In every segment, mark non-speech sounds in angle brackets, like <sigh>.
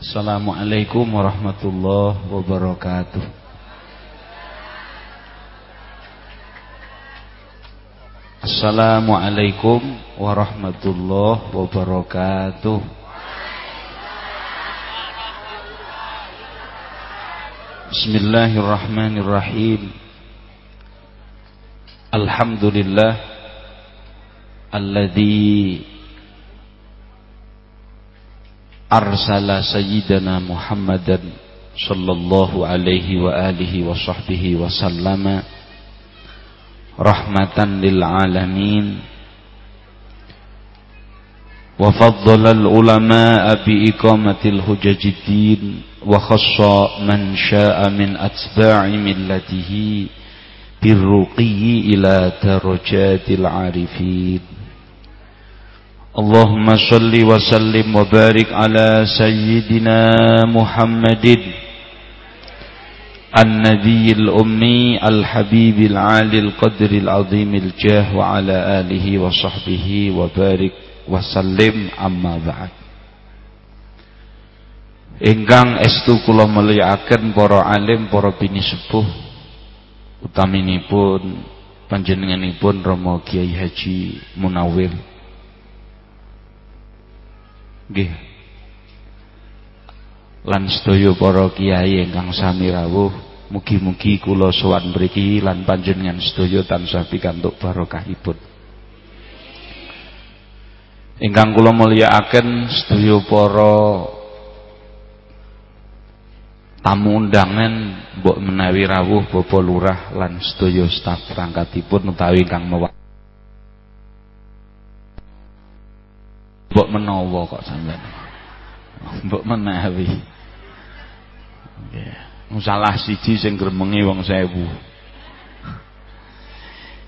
Assalamualaikum warahmatullahi wabarakatuh. Assalamualaikum warahmatullahi wabarakatuh. Bismillahirrahmanirrahim. Alhamdulillah alladzi أرسل سيدنا محمدا صلى الله عليه وآله وصحبه وسلم رحمة للعالمين وفضل العلماء بإقامة الحجج الدين وخص من شاء من أتباع ملته بالرقي إلى ترجات العارفين اللهم صل وسلم وبارك على سيدنا محمد النبي الأمي الحبيب العالي القدر العظيم الجاه وعلى آله وصحبه وبارك وسلم أما بعد Ingkang estu kula mulyakaken para alim, para bini sepuh utaminipun panjenenganipun Romo Kiai Haji Munawir Nggih. Lan sedaya para kiai ingkang sami rawuh, mugi-mugi kula sowan mriki lan panjenengan sedaya tansah pikantuk barokahipun. Ingkang kula mulyakaken sedaya para tamu undangan mbok menawi rawuh Bapak Lurah lan sedaya staf perangkatipun utawi ingkang mewah Mbok menawa kok sampean. Mbok menawi. Nggih. Salah siji sing gremenge wong 1000.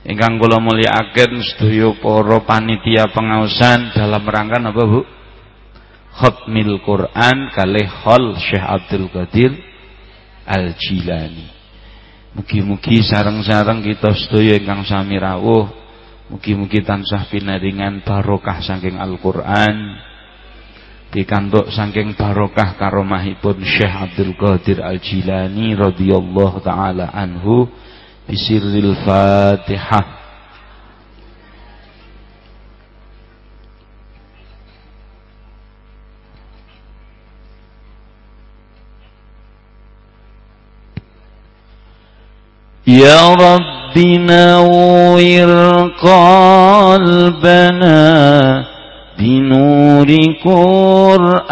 Ingkang kula mulyakaken sedaya para panitia pengaosan dalam rangka napa Bu? Khatmil Quran kalih Hol Syekh Abdul Qadir Al-Jilani. Mugi-mugi sareng-sareng kita sedaya ingkang sami rawuh Mugi-mugi tansah pinaringan barokah saking Al-Qur'an. Pikantuk saking barokah karomahipun Syekh Abdul Qadir Al-Jilani radhiyallahu taala anhu bisirril Fatihah. Ya رب نور قلبنا بنور قرآن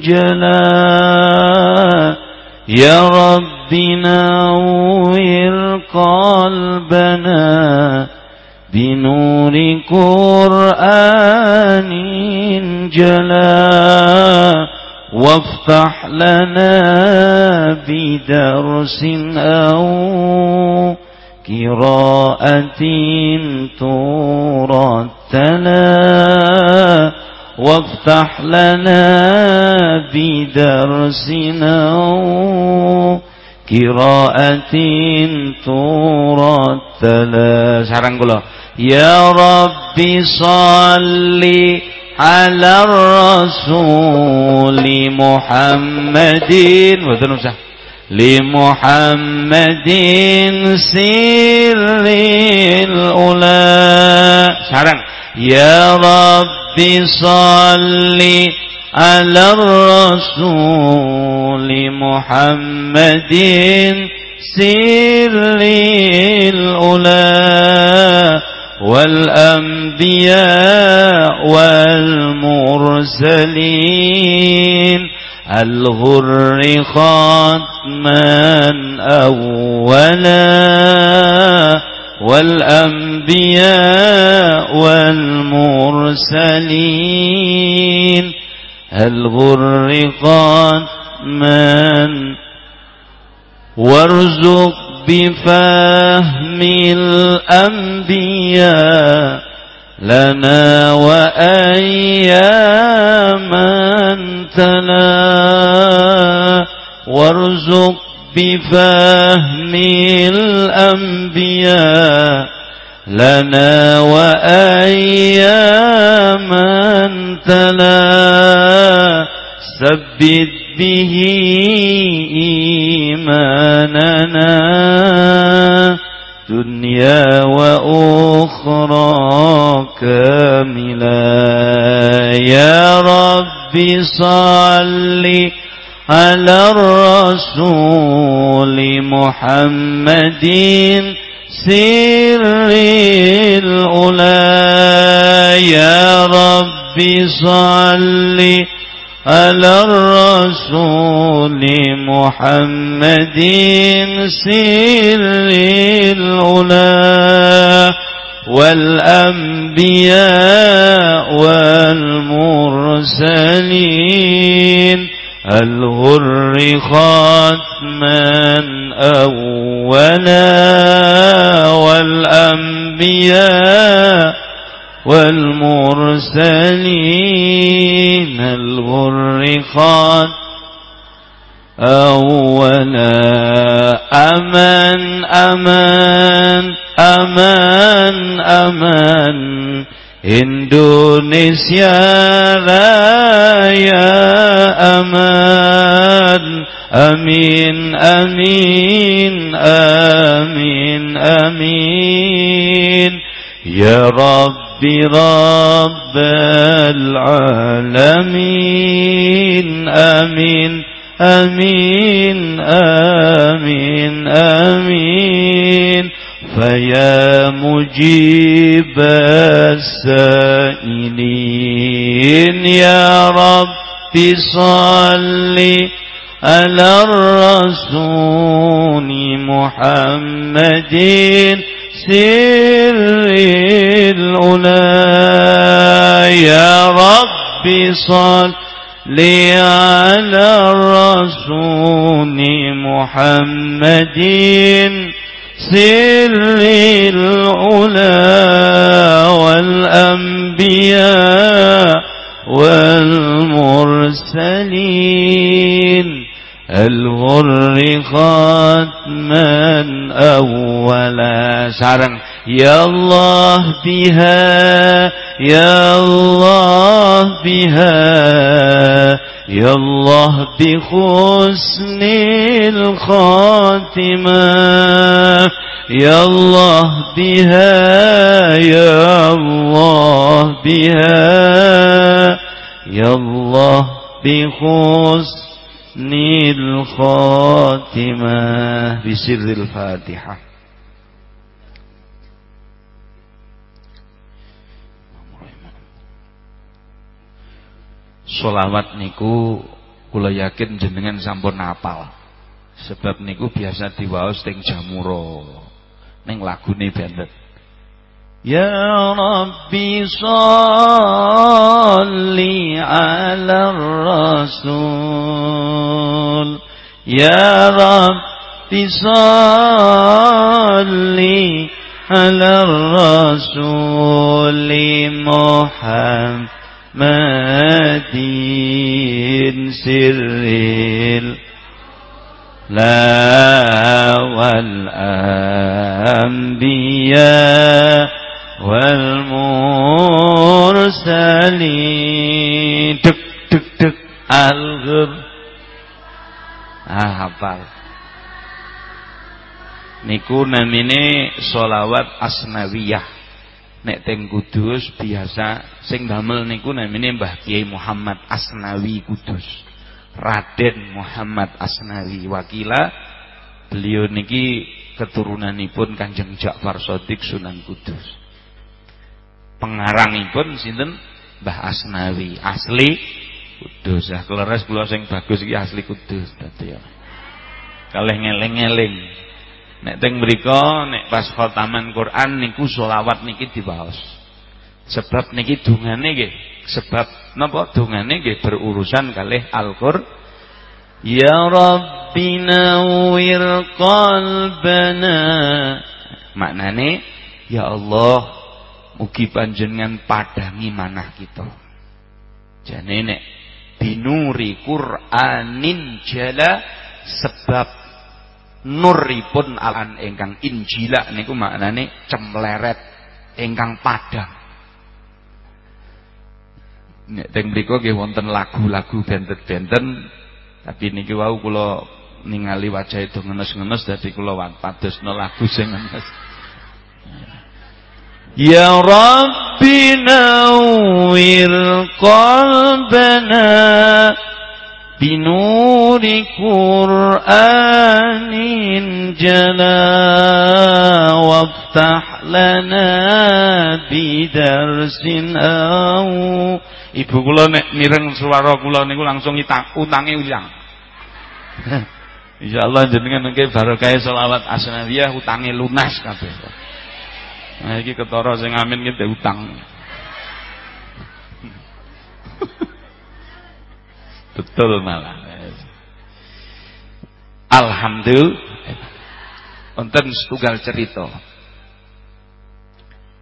جلا. يا رب نور قلبنا بنور قرآن جلا. وافتح لنا بدرس أو قراءة ترتلا وافتح لنا بدرس أو قراءة ترتلا يا ربي صلِّ على الرسول محمد. لمحمد سر الأولى. يا رب صل على الرسول محمد سر الأولى. والأنبياء والمرسلين الغر ختما أولا والأنبياء والمرسلين الغر ختما وارزق بفهم الأنبياء لنا وأياما تلا وارزق بفهم الأنبياء لنا وأياما تلا ثبت به إيماننا دنيا وأخرى كاملا يا رب صل على الرسول محمد سر الأولى. يا رب صل على الرسول محمد سر الأولى والأنبياء والمرسلين الغر ختما أولا والأنبياء والمرسلين الرفات أولا أمان أمان أمان أمان إندونيسيا رايا أمان أمين أمين أمين أمين. يا رب Rabbal Alamin Amin amin amin amin فيا مجيب السائلين. يا رب صل على الرسول محمد. سر الأولى. يا رب صل على الرسول محمد سر العلا والأنبياء والمرسلين. الغر ختما أولا سارا يا الله بها يا الله بها يا الله بحسن الخاتمة يا الله بها يا الله بها يا الله بحسن husnil khatimah. Bisirril fatihah. Solawat niku kula yakin jenengan sampun napal. sebab niku biasa diwaos teng jamuro ning lagune bandet يا ربي صل على الرسول. يا ربي صل على الرسول محمد سر لا والأنبياء والمرسلين تك تك تك الغر ah hafal niku namine solawat asnawiyah nek teng Kudus biasa sing damel niku namine Mbah Kiai Muhammad Asnawi Kudus. Raden Muhammad Asnawi wakila beliau niki keturunanipun Kanjeng Ja'far Shadiq Sunan Kudus. Pengarangipun sinten Mbah Asnawi asli Kudus. Ah kleres kula sing bagus iki asli Kudus dadi ya. Kalih ngeleng-eling. Nek teng mriku nek pas khataman Quran niku selawat niki dibaos. Sebab niki dungane nggih, sebab napa dungane nggih berurusan kalih Al-Qur'an. Ya Rabbi nawwir qalbana. Maknane ya Allah mugi panjenengan padangi manah kita. Jane nek binuri Qur'anin jala sebab nuripun alan ingkang injila niku maknane cemleret ingkang padang. Nek teng mriku nggih wonten lagu-lagu benten-benten tapi niki wau kula ningali wajah itu ngenes-ngenes dadi kula padosno lagu sing ngenes. Ya Rabbi nawwir qalbana بنور قرآن جلا وافتح لنا بدرس أو Ibu kula nek mireng swara kula niku langsung utange ulang. <laughs> Insyaallah jenengan nengke barokah selawat asnawiyah utange lunas kabeh. Nah iki ketara sing amin ki utang. Betul malah. Alhamdulillah. Wonten setunggal cerita.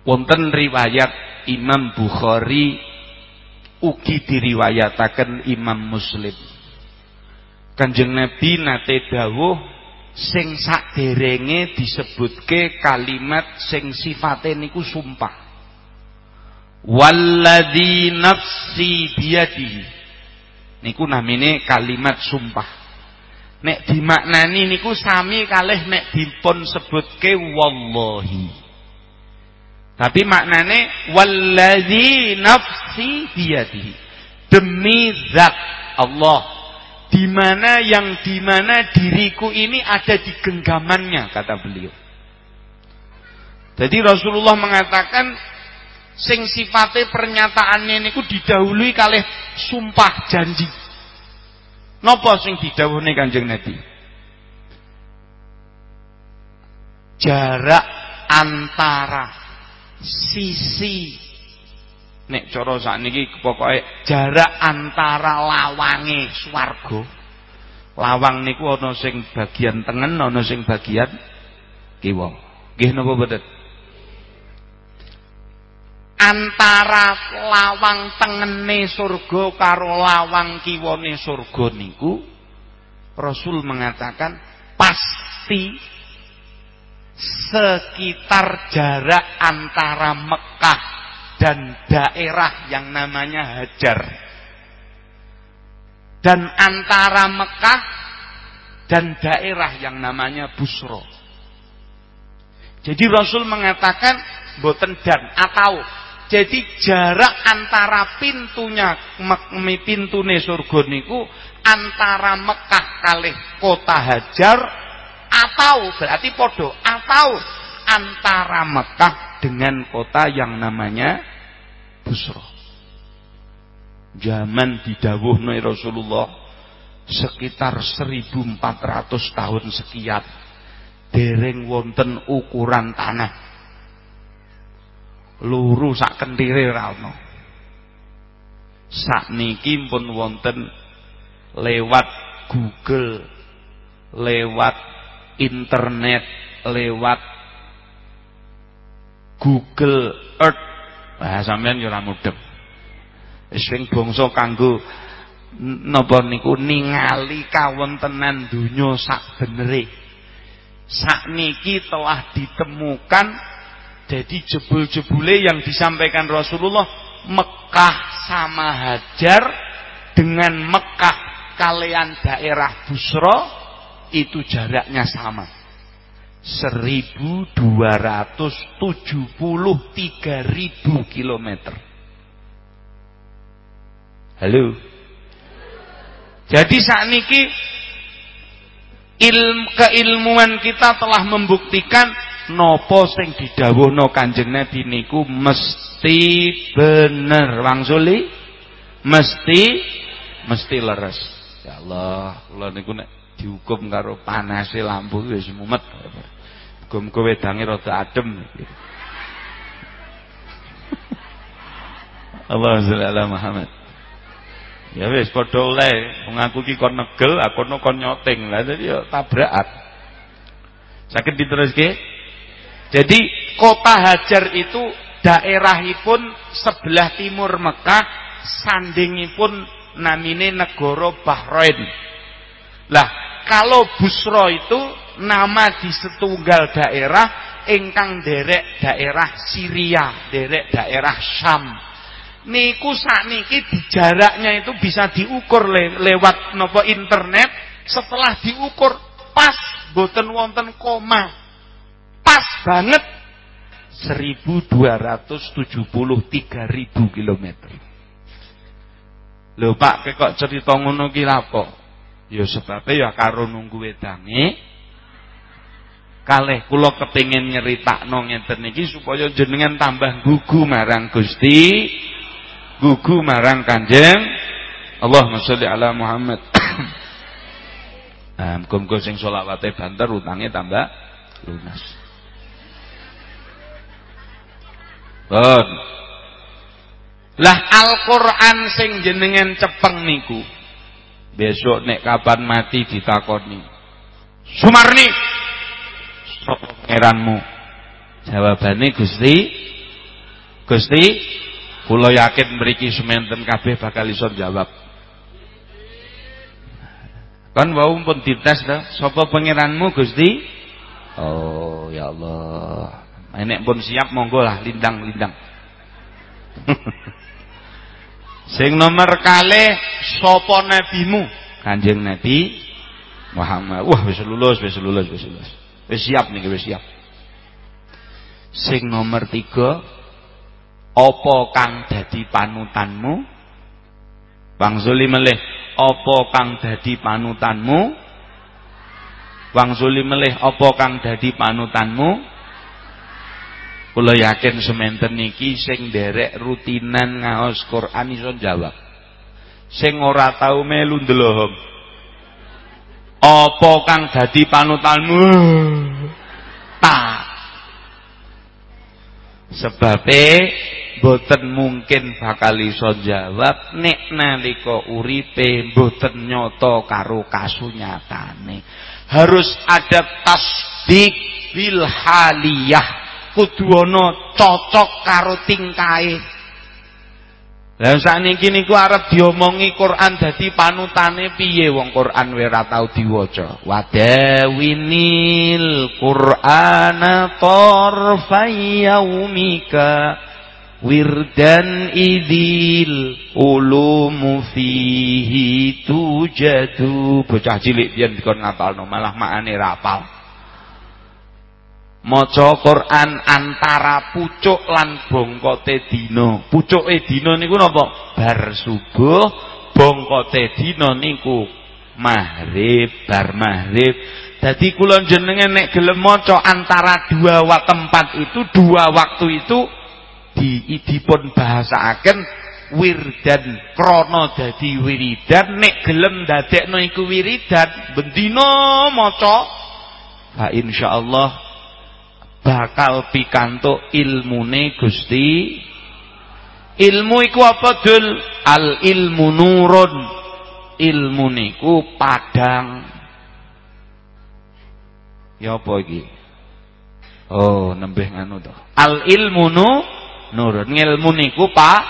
Wonten riwayat Imam Bukhari ugi diriwayataken Imam Muslim. Kanjeng Nabi nate dawuh sing saderenge disebutke kalimat sing sifate niku sumpah. Walladzi nafsi biyadihi. Niku namine kalimat sumpah. Nek dimaknani niku sami kalih nek dipun sebutke wallahi. Tapi maknane wallazi nafsi biyadihi. Demi zat Allah di mana yang di mana diriku ini ada di genggamannya kata beliau jadi Rasulullah mengatakan sing sifate pernyataannya niku didahului kalih sumpah janji. Napa sing didhawuhne Kanjeng Nabi? Jarak antara sisi nek cara sakniki pokoke jarak antara lawange swarga. Lawang niku ana sing bagian tengen, ana sing bagian kiwa. Nggih napa mboten? antara lawang tengene surga karo lawang kiwane surga niku Rasul mengatakan pasti sekitar jarak antara Mekah dan daerah yang namanya Hajar. Dan antara Mekah dan daerah yang namanya Busro jadi Rasul mengatakan boten dan atau. Jadi jarak antara pintunya pintune surga niku antara Mekah kalih kota Hajar atau berarti podo atau antara Mekah dengan kota yang namanya Busro. Zaman didawuhna Rasulullah sekitar 1400 tahun sekian dereng wonten ukuran tanah luru sak kentire ora ana sakniki pun wonten lewat Google lewat internet lewat Google Earth. Wah sampean yo ora mudeng sing bangsa kanggo napa niku ningali kawontenan donya sak benere sakniki telah ditemukan jadi jebul-jebule yang disampaikan Rasulullah Mekah sama Hajar dengan Mekah kalian daerah Busro itu jaraknya sama. 1273.000 kilometer. Halo. Jadi saat ini ilmu keilmuan kita telah membuktikan nopo sing didhawuhna Kanjeng Nabi niku mesti bener wangsuli mesti mesti leres ya Allah kula niku nek dihukum karo panase lampu wis mumet muga-muga wedange rada adem. <laughs> Allah sholli ala Muhammad. Ya wis padha oleh. Wong aku iki kon negel aku kon nyoting. Lah dadi yo tabrakan. Sakit diteruske. Jadi kota Hajar itu daerahipun sebelah timur Mekah, sandingipun namine negara Bahrain. Lah, kalau Busro itu nama di setunggal daerah ingkang derek daerah Syria, derek daerah Syam. Niku sakniki jaraknya itu bisa diukur le lewat nopo internet, setelah diukur pas boten wonten koma. Pas banget 1273.000 km. Lho Pak, kok cerita ngono ki lapo? Ya sebabnya ya karo nunggu wedange kalih kula kepengin nyeritakno ngeten niki supaya jenengan tambah gugu marang Gusti, gugu marang Kanjeng Allahumma sholli ala Muhammad. Nah, <coughs> muga-muga sing selawate banter utange tambah lunas. Bon. Lah Al-Qur'an sing jenengan cepeng niku. Besok nek kapan mati ditakoni. Sumarni, sapa pangeranmu? Jawabane Gusti Gusti kula yakin mriki sementen kabeh bakal iso jawab. Kan wau pun dites to, sapa pangeranmu Gusti? Oh ya Allah. Enek pun siap monggo lah lindang-lindang. <laughs> Sing nomor kalih sapa nabimu? Kanjeng Nabi Muhammad. Wah wis lulus, wis lulus, wis lulus. Wis siap nih, wis siap. Sing nomor tiga apa kang dadi panutanmu? Bang Zuli melih, apa kang dadi panutanmu? Bang Zuli melih, apa kang dadi panutanmu? Kula yakin semanten niki sing derek rutinan ngaos Quran iso jawab. Sing ora tau melu ndelohom. Apa kang dadi panutanmu? Tak. Sebabe boten mungkin bakal iso jawab nek nalika uripe boten nyoto karo kasunyatane. Harus ada tasdik bil haliyah kudu cocok karo tingkae. Lah sakniki niku arep diomongi Quran dadi panutane piye wong Quran wae ora tau diwaca. Wadawinil Qur'ana wirdan idil ulumu fihi tujadu. Bocah cilik biyen dikon ngapalno malah makane ra apal maca Quran antara pucuk lan bongkote dina. Pucuke dina niku napa? Bar subuh, bongkote dina niku maghrib, bar maghrib. Dadi kula jenengan nek gelem maca antara dua waktu tempat itu, dua waktu itu di dipun bahasaaken wirdan krana dadi wiridan nek gelem dadekno iku wiridan bendina maca fa insyaallah bakal pikantuk ilmune Gusti. Ilmu iku apa dul? Al ilmu nurun. Ilmu niku padang. Ya apa iki? Oh nembeh nganu to. Al ilmu nu nurun. Ilmu niku pak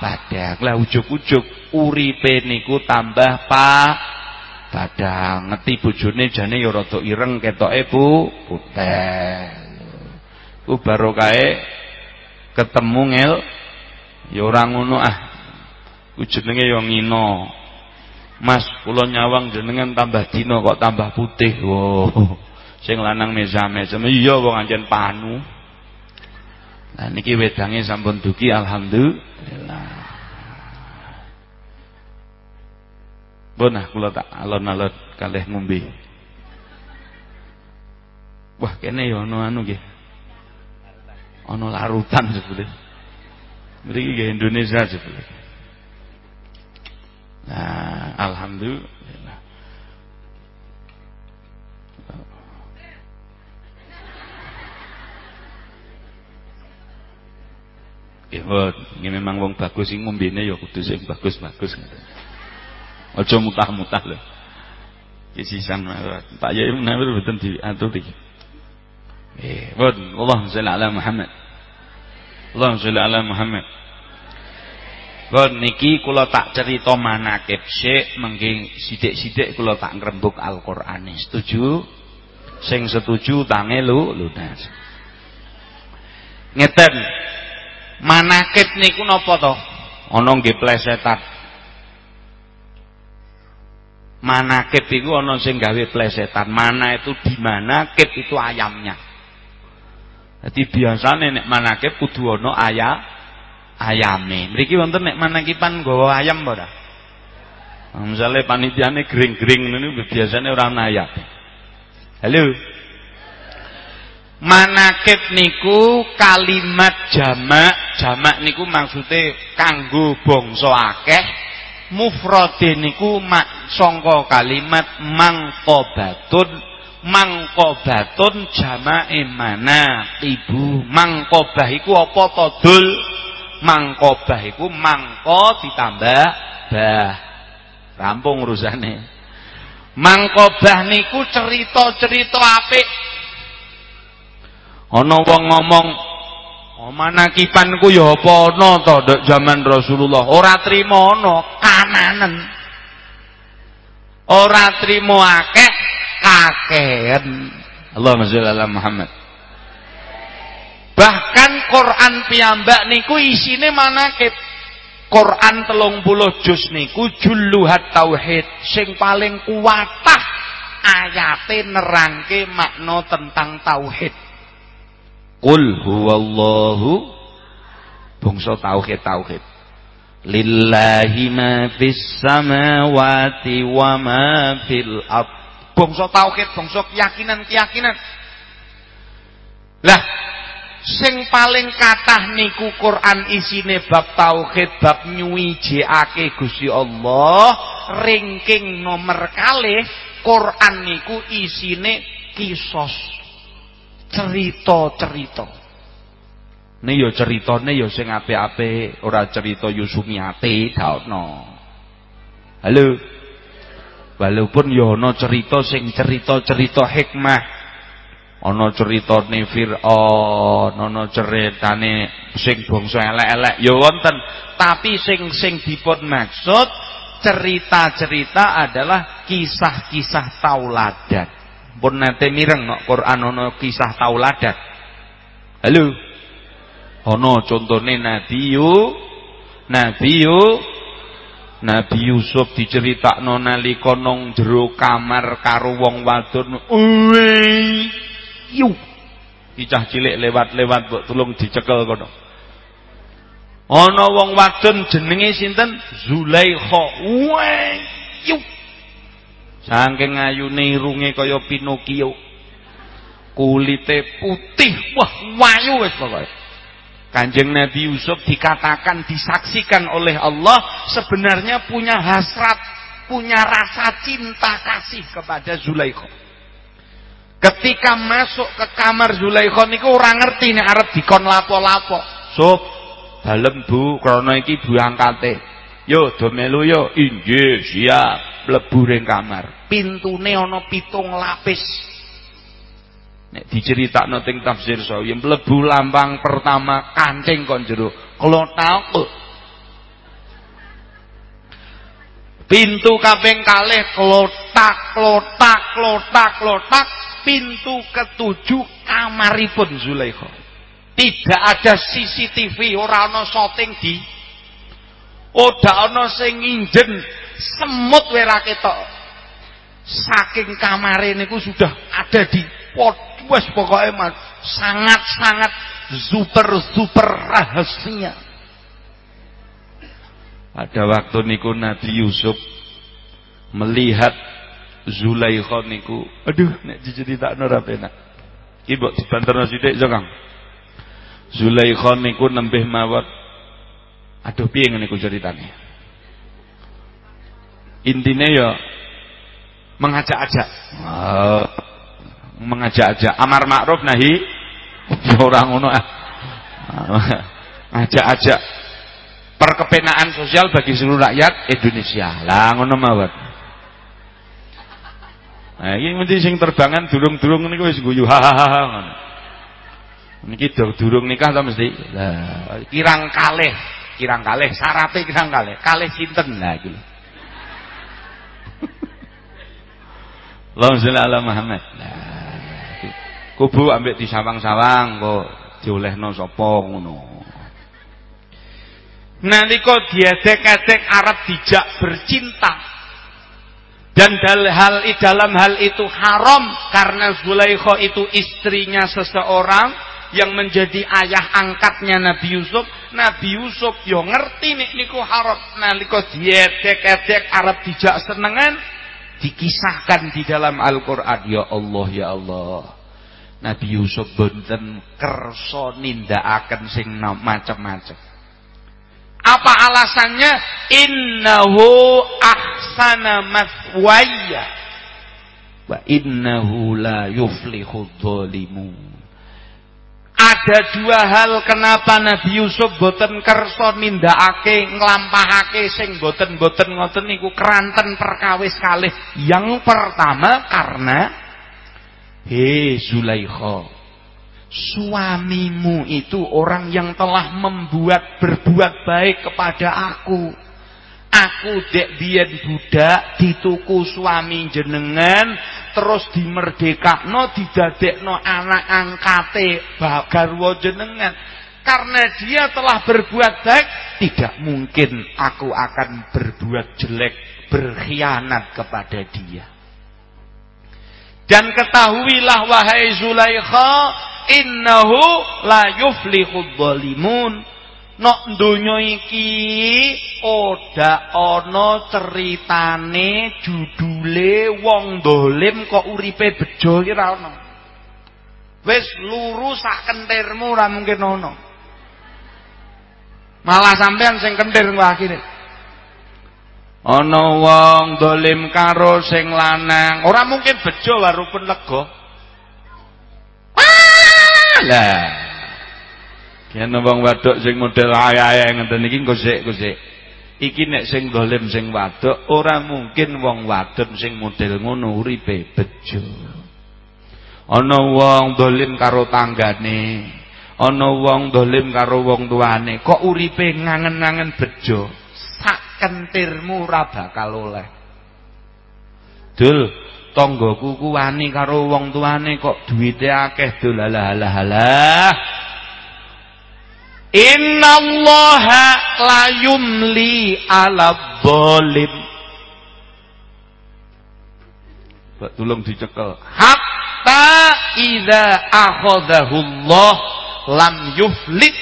padang. Lah ujug-ujug uripe niku tambah pak padang. Ngeti bojone jane ya rada ireng ketoke bu. Putih ku barokahe ketemu ngel ya ora ngono ah. Ku jenenge ya ngino. Mas kula nyawang jenengan tambah dina kok tambah putih. Wow sing lanang mesam-mesam iya wong anjen panu. Nah niki wedange sampun dugi alhamdulillah. Bonah kula tak alon-alon kalih ngombe. Wah kene ya ana anu nggih ana larutan sebetulnya mriki nggih Indonesia sebetulnya nah alhamdulillah Ya, ini memang wong bagus sing ngombene ya kudu sing bagus-bagus ngoten. Aja mutah-mutah lho. Kisisan Pak Yai menawi mboten diaturi. Eh, Allahumma sholli ala Muhammad. Allahumma sholli ala Muhammad. Bon niki kula tak cerita manakib sik mengki sithik-sithik kula tak ngrembug Al-Qur'ane. Setuju? Sing setuju tange lu lunas. Ngeten. Manakib niku napa to? Ana nggih plesetan. Manakib itu ana sing gawe plesetan. Mana itu di mana, kib itu ayamnya. Jadi biasanya nek manakib kudu ana ayam ayame. Mriki wonten nek manakipan nggawa ayam apa ora? Nah, misalnya panitiane gering-gering niku biasanya ora ana ayam. Halo. Manakib niku kalimat jamak, jamak niku maksudnya kanggo bangsa akeh, mufrade niku mak sangka kalimat mangqabatun, mangqabatun jamake mana ibu mangqabah iku apa to dul mangqabah iku mangko ditambah bah. Rampung urusane. Mangqabah niku cerita-cerita apik. Ana wong ngomong, "Oh manakipanku ya apa ana to ndek zaman Rasulullah." Ora trima ana kananen. Ora trima akeh kakehan. Allahumma sholli ala Muhammad. Bahkan Quran piyambak niku isine manakib. Quran telung puluh juz niku julluhat tauhid sing paling kuatah ayate nerangke makna tentang tauhid. Qul huwallahu bangsa tauhid tauhid. Lillahi ma fis samawati wa ma fil ard. Bangsa tauhid, bangsa keyakinan-keyakinan. Lah sing paling kathah niku Quran isine bab tauhid, bab nyuwijekake Gusti Allah, ranking nomor kalih Quran niku isine kisos cerita-cerita. Ini ya ceritane ya sing apik-apik, ora cerita Yusumiate gak ono. Halo. Walaupun ya ana cerita sing cerita-cerita hikmah. Ana ceritane Firaun, ana ceritane sing bangsa elek-elek ya wonten, tapi sing sing dipun maksud cerita-cerita adalah kisah-kisah tauladan pun nate mireng no Quran ono kisah tauladan. Halo. Ono contone Nabi yu Nabi yu Nabi Yusuf diceritakno nalika nang jero kamar karo wong wadon. Yu. Icah cilik lewat-lewat mbok tulung dicekel kono. Ana wong wadon jenenge sinten? Zulaikha. Yu. Saking ayune irunge kaya Pinocchio. Kulite putih, wah wayu wis pokoke. Kanjeng Nabi Yusuf dikatakan disaksikan oleh Allah sebenarnya punya hasrat, punya rasa cinta kasih kepada Zulaikha. Ketika masuk ke kamar Zulaikha niku ora ngerti nek arep dikon lapo-lapo. Sob, dalem Bu, krana iki Bu angkate. Yo do melu yo. Inggih, siap mlebu ring kamar. Pintune ana pitung lapis. Nek diceritakno teng tafsir sawi mlebu lambang pertama kancing kon jero. Klotak. Pintu kaping kalih klotak, klotak, klotak, klotak. Pintu ketujuh kamaripun Zulaikha. Tidak ada CCTV, ora ana shooting di Ora ana sing nginjen semut wera ketok. Saking kamare niku sudah ada di pot wes pokoknya mas, sangat-sangat super super rahasia. Pada waktu niku Nabi Yusuf melihat Zulaikha niku, aduh nek diceritakno ora penak. Iki mbok dibanterno sithik yo Kang. Zulaikha niku nembih mawon. Aduh piye ngene iku ceritane? intinya ya mengajak-ajak oh, mengajak-ajak amar ma'ruf nahi orang ngono ah ngajak-ajak perkepenaan sosial bagi seluruh rakyat Indonesia lah ngono mawon Nah, ini mesti sing terbangan durung-durung niku wis guyu hahaha ngono. Niki durung nikah ta mesti. Lah, kirang kalih, kirang kalih, syaratnya kirang kalih. Kalih sinten lah iki Allahumma sholli ala Muhammad. Nah, kubu ambek disawang-sawang kok diolehno sapa ngono. Nalika diedek-edek Arab dijak bercinta dan hal dalam hal itu haram karena Zulaikha itu istrinya seseorang yang menjadi ayah angkatnya Nabi Yusuf. Nabi Yusuf yo ngerti nih niku haram. Nalika diedek-edek Arab dijak senengan dikisahkan di dalam Al-Qur'an ya Allah ya Allah. Nabi Yusuf boten kersa nindakaken sing macam-macam. Apa alasannya? Innahu ahsana mathwaya wa innahu la yuflihu dhalimun. Ada dua hal kenapa Nabi Yusuf boten kersa nindakake nglampahake sing boten-boten ngoten niku keranten perkawis kalih. Yang pertama karena he Zulaikha Suamimu itu orang yang telah membuat berbuat baik kepada aku. Aku dek biyen budak dituku suami jenengan terus dimerdekakno didadekno anak angkate bagarwa jenengan. Karena dia telah berbuat baik, tidak mungkin aku akan berbuat jelek, berkhianat kepada dia. Dan ketahuilah wahai Zulaikha, innahu la yuflihud dhalimun. Nok donya iki ora ana ceritane judule wong dolim kok uripe bejo iki ora ana. Wis luru sak kentirmu mungkin ana. Malah sampean sing kentir akhire ana wong dolim karo sing lanang ora mungkin bejo warupun lega lah. Yen wong wadok sing model ayah-ayah ngeten iki gosek-gosek. Iki nek sing dolim sing wadok ora mungkin wong wadon sing model ngono uripe bejo. Ana wong dolim karo tanggane, ana wong dolim karo wong tuane, kok uripe ngangen-ngangen bejo. Sak kentirmu ora bakal oleh. Dul, tanggaku ku wani karo wong tuane kok duwite akeh dolalah halah halah Innallaha la yumli ala zalim Pak tolong dicekel? Hatta idza akhadahu Allah lam yuflit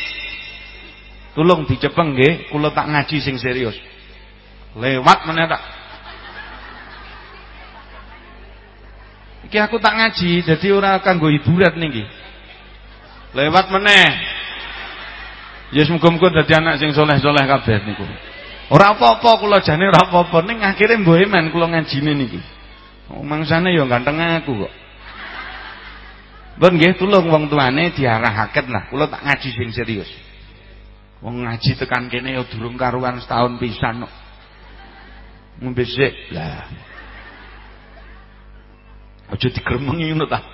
Tolong dicepeng nggih kula tak ngaji sing serius lewat meneh tak Iki aku tak ngaji, jadi ora kanggo hiburan niki. Lewat meneh. Ya muga-muga dadi anak sing soleh-soleh kabeh niku. Ora apa-apa kula jane ora apa-apa ning akhire mbuh men kula ngajine niki. Oh, mangsane ya ganteng aku kok. Bon nggih tulung wong tuane diarahaken lah, kula tak ngaji sing serius. Wong ngaji tekan kene ya durung karuan setahun pisan kok. Ngombe lah. Aja digremengi ngono ta.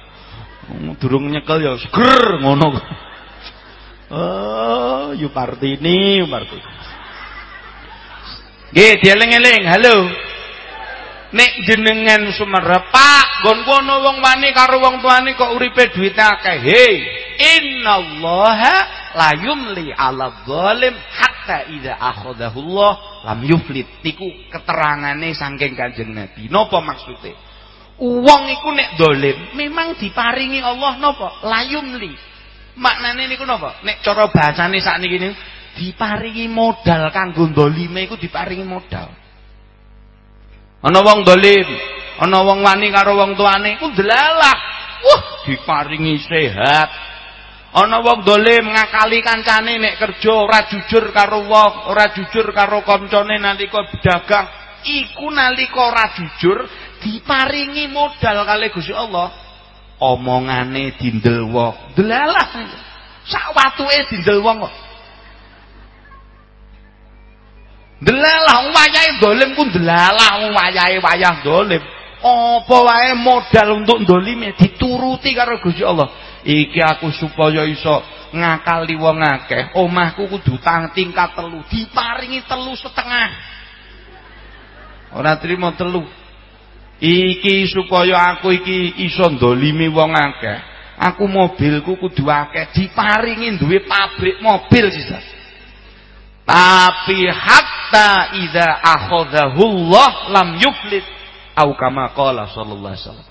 Durung nyekel ya seger ngono. Oh, yu Partini, Partini. Nggih, dieling-eling. Halo. Nek jenengan sumerep, Pak, nggon kono wong wani karo wong tuane kok uripe duwite akeh. Hei, innallaha la yumli 'ala zalim hatta idza akhadahu Allah lam yuflit. Niku keterangane saking Kanjeng Nabi. Napa maksude? Uang iku nek dolim memang diparingi Allah napa? Layumli. Maknane niku napa? Nek cara bahasane sakniki niku diparingi modal kanggo dolime iku diparingi modal. Ana wong dolim, ana wong wani karo wong tuane iku delalah. Wah, diparingi sehat. Ana wong dolim ngakali kancane nek kerja ora jujur karo wong, ora jujur karo kancane nalika dagang, iku nalika ora jujur diparingi modal kali Gusti Allah. Omongane dindel wong. Delalah. Sak watuke dindel wong kok delalah wayahe dolim ku delalah wayahe wayah dolim. Apa wae modal untuk dolime dituruti karo Gusti Allah. Iki aku supaya iso ngakali wong akeh. Omahku kudu tang tingkat telu diparingi telu setengah. Ora trimo telu. Iki supaya aku iki iso ndolimi wong akeh. Aku mobilku kudu akeh diparingi duwe pabrik mobil sisa. Tapi hatta idza akhadhahu Allah lam yuflit au kama qala sallallahu alaihi wasallam.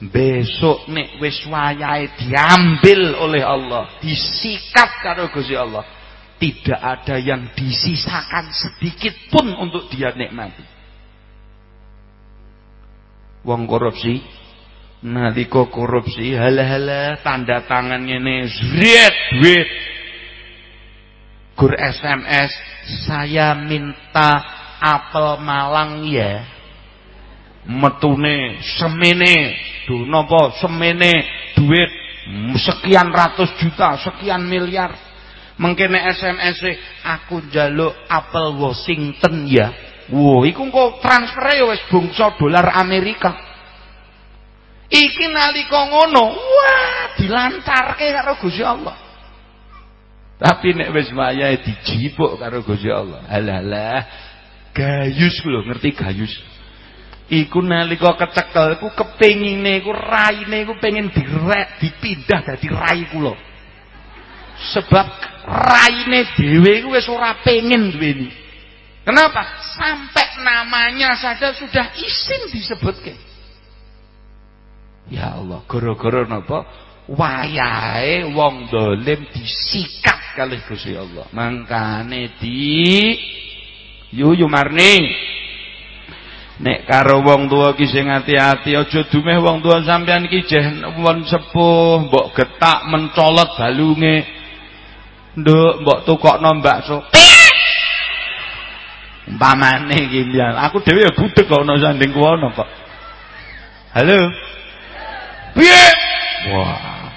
Besok nek wis wayahe diambil oleh Allah, disikat karo Gusti Allah, tidak ada yang disisakan sedikit pun untuk dia nikmati. Wong korupsi nalika korupsi halah-halah tanda tangan ngene zret duit gur SMS saya minta apel Malang ya. Metune semene do napa semene duit sekian ratus juta sekian miliar. Mengkene SMS -e, aku njaluk apel Washington ya. Wow iku kok transfer ya wis bangsa dolar Amerika. Iki nalika ngono, wah dilancarke karo Gusti Allah. Tapi nek wis wayahe dijipuk karo Gusti Allah. Alah gayus lho, ngerti gayus. Iku nalika kecekel iku kepengine iku raine iku pengen direk dipindah dadi rai kula. Sebab raine dhewe iku wis ora pengen duweni. Kenapa? Sampai namanya saja sudah isin disebutkan. Ya Allah, gara-gara napa? Wayahe wong dolim disikat kalih Gusti Allah. Mangkane di yuyu marni. Nek karo wong tua ki sing ati-ati aja dumeh wong tua sampean ki jeh sepuh, mbok getak mencolot balunge. Nduk, mbok tukokno bakso. Umpamane iki aku dhewe ya budek kok ana sanding kuwono kok. Halo. Piye? Wah.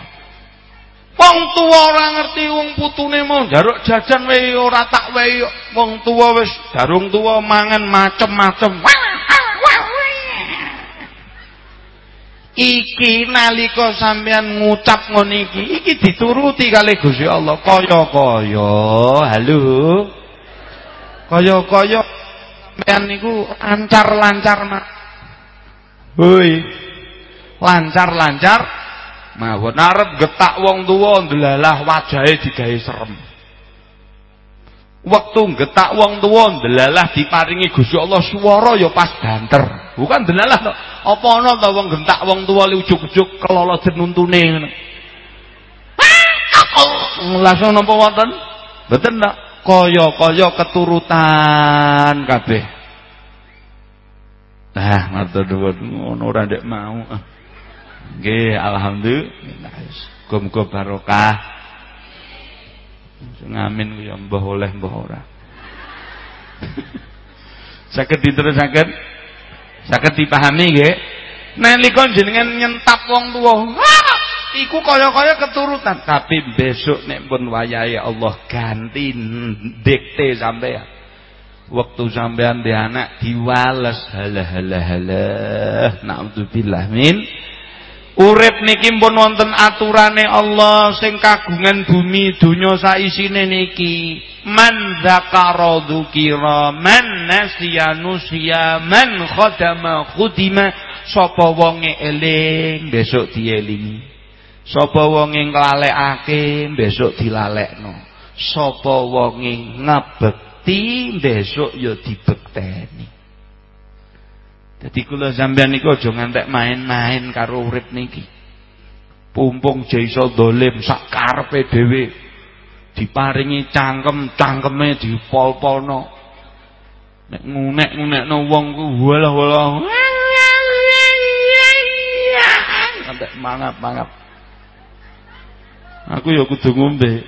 Wong tuwa ora ngerti wong putune mau jaruk jajan wae ora tak wae wong tuwa wis darung tuwa mangan macem-macem. Iki nalika sampean ngucap ngono iki, iki dituruti kali Gusti Allah kaya-kaya. Halo. Kaya-kaya sampean niku lancar-lancar mak. Hoi lancar-lancar mawon. Arep getak wong tuwa ndelalah wajahe digawe serem. Waktu getak wong tuwa ndelalah diparingi Gusti Allah swara ya pas banter. Bukan ndelalah to. Apa ana to wong gentak wong tuwa ujug-ujug kelolo denuntune ngono. Langsung napa wonten? Mboten nak kaya-kaya keturutan kabeh. Nah matur nuwun. Ngono ora ndek mau Nggih, alhamdulillah. Muga-muga barokah. Ngamin ku ya mbah oleh mbah ora. <laughs> Saged diterusaken? Saged dipahami nggih? Nalika jenengan nyentap wong tuwa, iku kaya-kaya keturutan, tapi besok nek pun wayahe Allah ganti dikte sampean. Waktu sampean di anak diwales halah halah halah. Naudzubillah min Urip niki pun wonten aturane Allah sing kagungan bumi donya saisine niki. Man dzakara dzukira, man nasiya nusiya, man khadama khudima. Sapa wonge eling besok dielingi. Sapa wonge nglalekake besok dilalekno. Sapa wonge ngabekti besok ya dibekteni. Jadi kula sampean niku aja ngantek main-main karo urip niki. Pumpung jaiso dolim sak karepe dhewe. Diparingi cangkem, cangkeme dipol-polno. Nek ngunek-ngunekno wong ku walah-walah. Ngantek mangap-mangap. Aku ya kudu ngombe.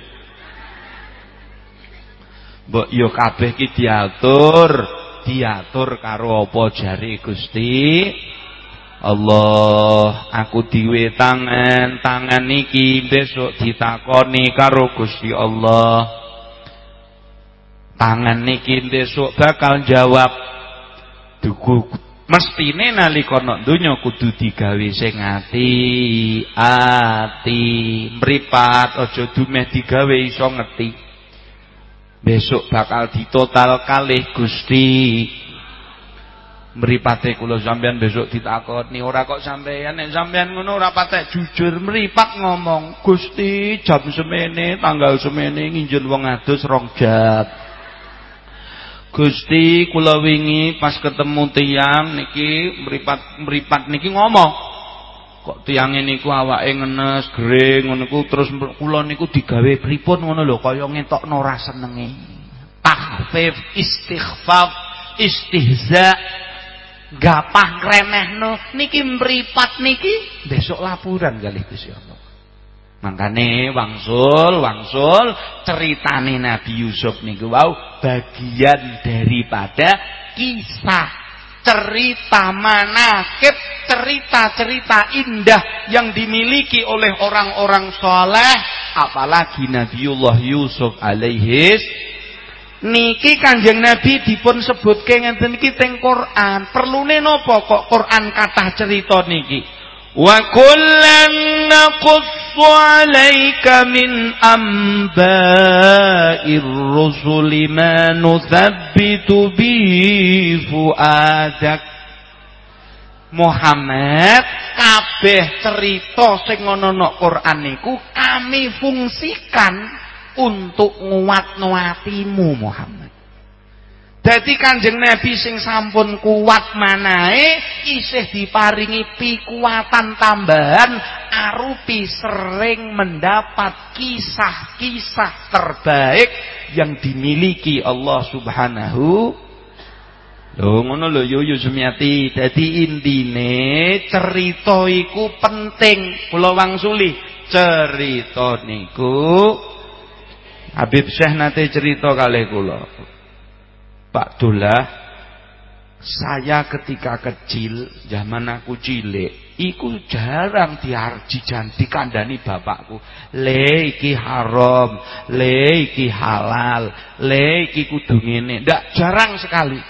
Mbok yo kabeh ki diatur diatur karo apa jari Gusti Allah. Aku diwe tangan tangan niki besok ditakoni karo Gusti Allah. Tangan niki besok bakal jawab duku mestine nalika nek donya kudu digawe sing ati ati mripat aja dumeh digawe iso ngerti besok bakal ditotal kalih Gusti. Mripate kula sampean besok ditakoni. Ora kok sampean nek sampean ngono ora patek jujur mripat ngomong Gusti jam semene tanggal semene nginjen wong adus rong jam. Gusti kula wingi pas ketemu tiang niki mripat mripat niki ngomong kok tiange niku awake ngenes gering ngono niku terus kula niku digawe pripun ngono lho kaya ngetokno ra senenge. Tahfif istighfar istihza gapah kremehno niki mripat niki besok laporan kali Gusti Allah. Makane wangsul, wangsul ceritane Nabi Yusuf niku wau bagian daripada kisah cerita manakib, cerita-cerita indah yang dimiliki oleh orang-orang soleh, apalagi Nabiullah Yusuf alaihis niki Kanjeng Nabi dipun sebutke ngenten iki teng Quran. Perlune napa kok Quran kathah cerita niki? Wa kullan naqussu 'alaika min amba'ir rusuli ma nuthabbitu bi fuadak. Muhammad kabeh cerita sing ana Quran niku kami fungsikan untuk nguatno atimu Muhammad Dadi Kanjeng Nabi sing sampun kuat manae isih diparingi pikuatan tambahan arupi sering mendapat kisah-kisah terbaik yang dimiliki Allah Subhanahu Lho ngono lho yo yo Sumiati. Dadi intine cerita iku penting. Kula wangsuli cerita niku Habib Syekh nate cerita kalih kula. Pak Dullah saya ketika kecil zaman aku cilik iku jarang diarji janti kandani bapakku. Le iki haram le iki halal le iki kudu ngene. Ndak jarang sekali.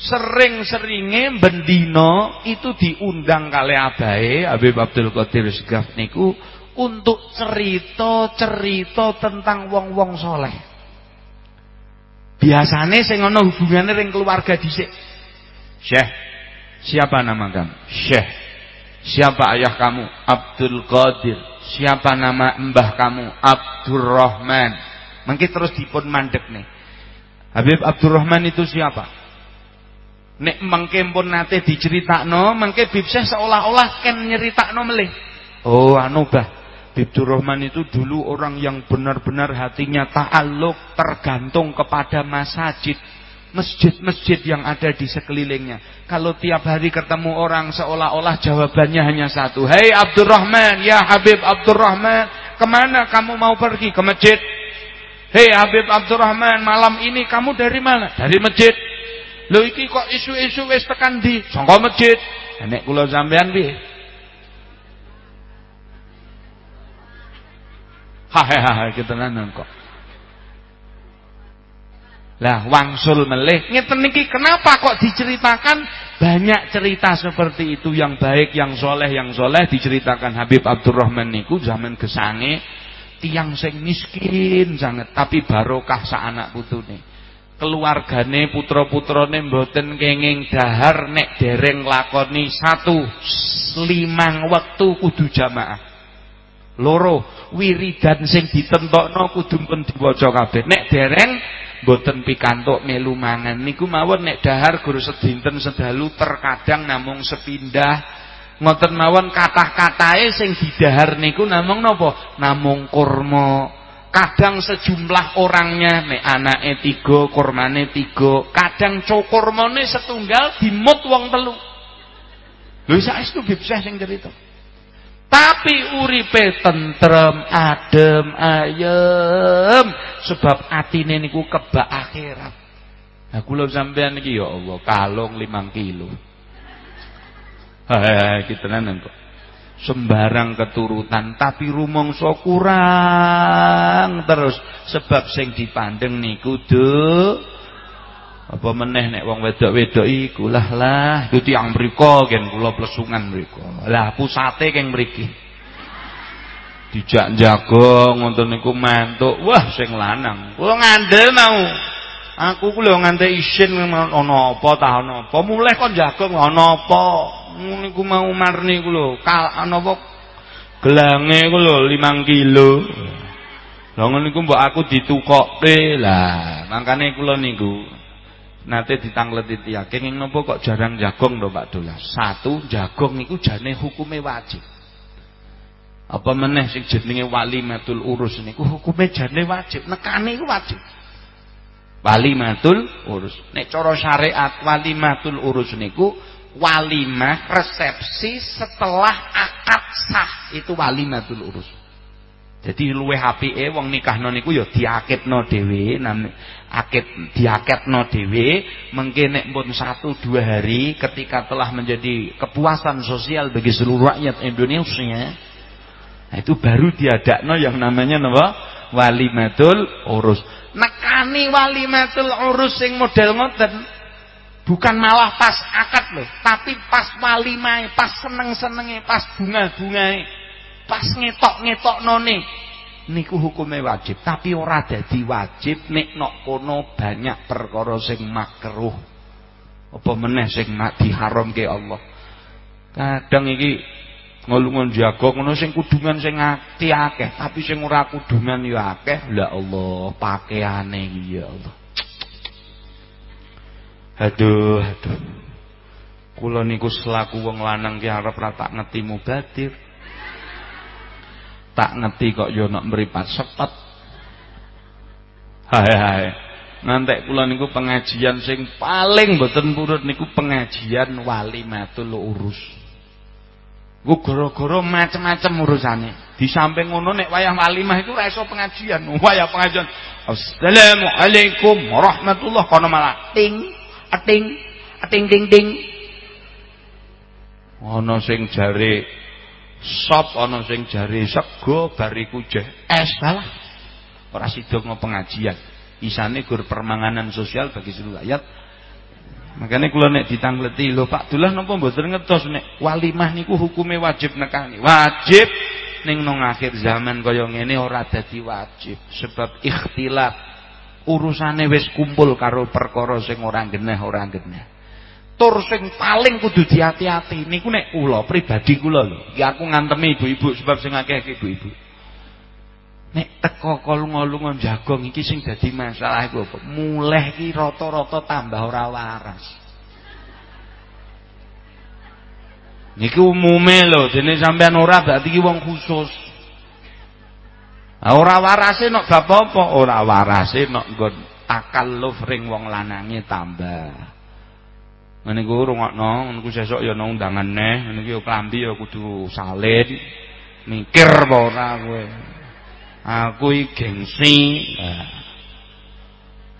Sering-seringe bendino itu diundang kali abahe Habib Abdul Qadir Segaf niku untuk cerita-cerita tentang wong-wong soleh Biasane sing ana hubungane ring keluarga dhisik. Syekh, siapa nama kamu? Syekh. Siapa ayah kamu? Abdul Qadir. Siapa nama mbah kamu? Abdurrahman. Mungkin terus dipun mandek nih. Habib Abdurrahman itu siapa? Nek mengke pun nate diceritakno, mengke Bib Syekh seolah-olah ken nyeritakno melih. Oh, anu bah. Bibtur Rahman itu dulu orang yang benar-benar hatinya ta'aluk tergantung kepada masjid masjid-masjid yang ada di sekelilingnya. Kalau tiap hari ketemu orang seolah-olah jawabannya hanya satu. Hei Abdurrahman, ya Habib Abdurrahman, ke mana kamu mau pergi? Ke masjid. Hei Habib Abdurrahman, malam ini kamu dari mana? Dari masjid. Loh iki kok isu-isu wis tekan di sangka masjid. Nek kula sampean piye? Hahaha ketenanan kok. Lah wangsul melih ngeten niki kenapa kok diceritakan banyak cerita seperti itu yang baik, yang soleh, yang soleh diceritakan Habib Abdurrahman niku zaman gesange tiang sing miskin sangat tapi barokah sa anak putune. Keluargane putra-putrane mboten kenging dahar nek dereng lakoni satu limang waktu kudu jamaah. Loro, wiridan sing ditentokno kudu pun diwaca kabeh. Nek dereng boten pikantuk melu mangan. Niku mawon nek dahar guru sedinten sedalu terkadang namung sepindah. Ngoten mawon kathah-katahe sing didahar niku namung napa? Namung kurma. Kadang sejumlah orangnya nek anake tiga, kurmane tiga, kadang cokurmane setunggal dimut wong telu. Lho saestu bibsah sing cerita. Tapi uripe tentrem, adem, ayem sebab atine niku kebak akhirat. Nah kula sampean iki ya Allah kalung 5 kilo. Hahaha iki tenan kok. Sembarang keturutan tapi rumangsa kurang terus sebab sing dipandeng niku do apa meneh nek wong wedok-wedok iku lah lah iku tiyang mriku gen kula plesungan mriku lah pusate keng mriki dijak jago ngoten niku mantuk wah sing lanang kula ngandel mau Aku ku lho nganti isin ana apa ta ana apa. Mulih kon jagong ana apa. Niku mau marni ku lho. Ana apa gelange ku lho 5 kilo. Lah ngono niku mbok aku ditukokke lah. Makane kula niku nate ditangleti tiyake ing napa kok jarang jagong to Pak. Satu jagong niku jane hukume wajib. Apa meneh sing jenenge walimatul urus niku hukume jane wajib, nekane iku wajib. Walimatul urus. Nek cara syariat walimatul urus niku walimah resepsi setelah akad sah itu walimatul urus. Jadi luwe apike wong nikahno niku ya diakitno dhewe, akid diaketno dhewe, mungkin nek pun satu dua hari ketika telah menjadi kepuasan sosial bagi seluruh rakyat Indonesia, Nah, itu baru diadakno yang namanya napa? Walimatul urus. Nekani walimatul urus sing model ngoten bukan malah pas akad loh, tapi pas walimah, pas seneng-senenge, pas bunga-bungae, pas ngetok none. Niku hukumnya wajib, tapi ora dadi wajib nek nok kono banyak perkara sing makruh. Apa meneh sing diharamke Allah. Kadang iki ngolungan jago ngono sing kudungan sing ati akeh tapi sing ora kudungan ya akeh la Allah pakaiane ya Allah aduh aduh kula niku selaku wong lanang ki arep ra tak tak ngeti kok yo nak mripat sepet hai hai nanti kula niku pengajian sing paling boten purut niku pengajian walimatul urus Gue goro-goro macem-macem urusane. Di samping ngono nek wayah walimah itu ora pengajian. Wayah pengajian. Assalamualaikum warahmatullah kono malah ting ating ating ding ding. Ana sing jare sop, ana sing jare sego bariku jeh es salah. Ora sida pengajian. Isane gur permanganan sosial bagi seluruh rakyat Makanya kalau nek ditangleti lho Pak Dullah napa mboten ngertos nek walimah niku hukume wajib nekani. Wajib ning nang akhir zaman kaya ngene ora dadi wajib sebab ikhtilaf urusane wis kumpul karo perkara sing ora genah ora. Tur sing paling kudu diati-ati niku nek kula pribadi kula lho. Iki aku ngantemi ibu-ibu sebab sing akeh ibu-ibu. Nek teko kolung-kolungan jagong iki sing dadi masalah iku apa? Mulih iki rata-rata tambah ora waras. Niki umume lho, dene sampean ora berarti iki wong khusus. Ora warase nek gak apa-apa, ora warase nek nggon takalluf ring wong lanange tambah. Ngene ku rungokno, ngono ku sesuk ya ana undangan neh, ngene iki klambi ya kudu salin. Mikir apa ora kowe? aku iki gengsi.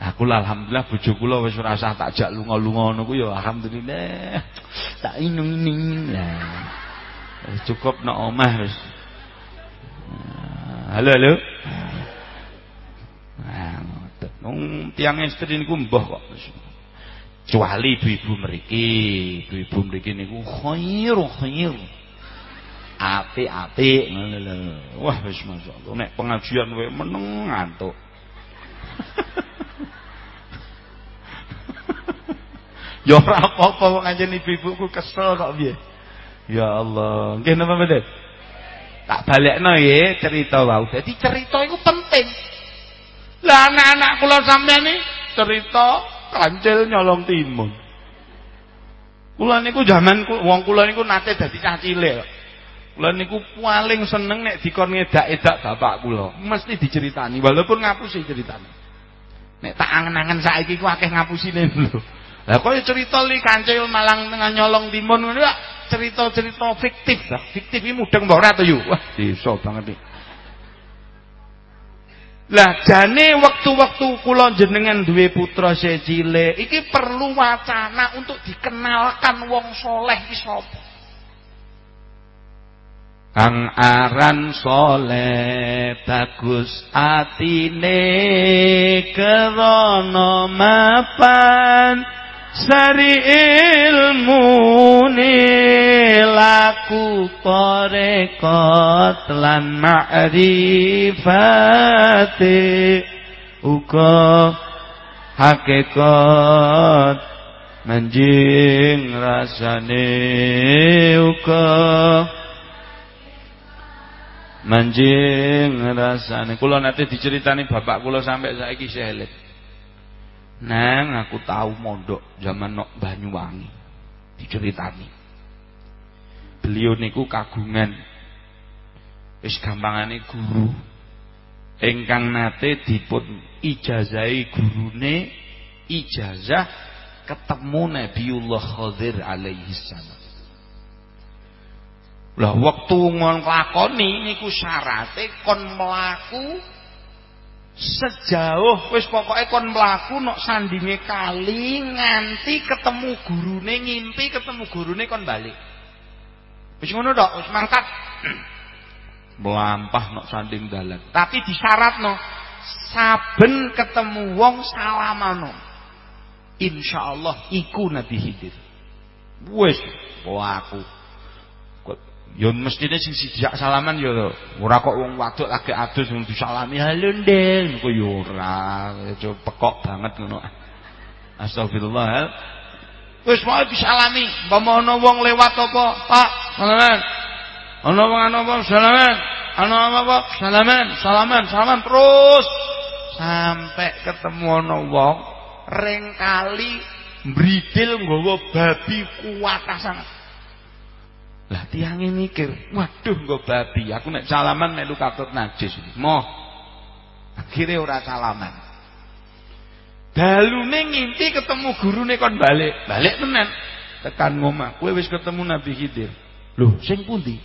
Aku alhamdulillah bojo kula wis ora usah tak lunga-lunga ngono ku ya alhamdulillah. Tak inung-ining nah cukup nek omah wis. Nah, halo halo. Nah wong tiang istri niku mbah kok kecuali ibu-ibu mriki ibu-ibu mriki niku khairu khairu apik-apik ngono lho. Wah wis masyaallah. Nek pengajian kowe meneng ngantuk. <laughs> ya ora apa-apa wong anjen ibu-ibuku kesel kok piye. Ya Allah. Nggih napa mboten? Tak balekno ya cerita wau. Dadi cerita iku penting. Lah anak-anak kula sampeyan iki cerita kancil nyolong timun. Kula niku zaman wong kula niku nate dadi cah cilik. Kula niku paling seneng nek dikon ngedak-edak bapak kula. Mesti diceritani walaupun ngapusi ceritane. Nek tak angen-angen saiki ku akeh ngapusine lho. Lah kok cerita li kancil malang tengah nyolong timun ngono ya cerita-cerita fiktif. Fiktif iki mudeng mbok ora to yu. Wah, desa banget iki. Lah jane waktu-waktu kula jenengan duwe putra cilik iki perlu wacana untuk dikenalkan wong soleh iki sapa. Kang aran soleh bagus atine kerono mapan sari ilmu laku korekot lan ma'rifati. Uga hakikat manjing rasane uga manjing rasane. Kula nate diceritani bapak kula sampai saiki selit nang aku tahu mondok zaman nok Banyuwangi. Diceritani. Beliau niku kagungan. Wis gampangane guru. Ingkang nate dipun ijazahi gurune ijazah ketemu Nabiullah Khadir alaihi salam. Lah waktu nglakoni niku syarate kon mlaku sejauh wis pokoke kon mlaku nok sandinge kali nganti ketemu gurune ngimpi ketemu gurune kon balik. Wis ngono tok, wis mangkat. <clears throat> Melampah nok sanding dalan. Tapi disyaratno saben ketemu wong salamano. Insyaallah iku Nabi Khidir. Wis aku Ya mestine sing sijak salaman ya ora kok wong wadok lagi adus wong disalami halo Ndeng kok ya ora pekok banget ngono. Astagfirullah. Wis mau disalami, umpama ana wong lewat apa, Pak, salaman. Ana wong ana wong salaman. Ana apa? Salaman, salaman, salaman terus sampai ketemu ana wong ring kali mbridil nggawa babi sangat. Lah tiange mikir, waduh nggo babi, aku nek salaman melu katut najis. Moh. Akhire ora salaman. Dalune ngimpi ketemu gurune kon balik. Balik tenan. Tekan ngomah, kowe wis ketemu Nabi Khidir. Loh, sing pundi?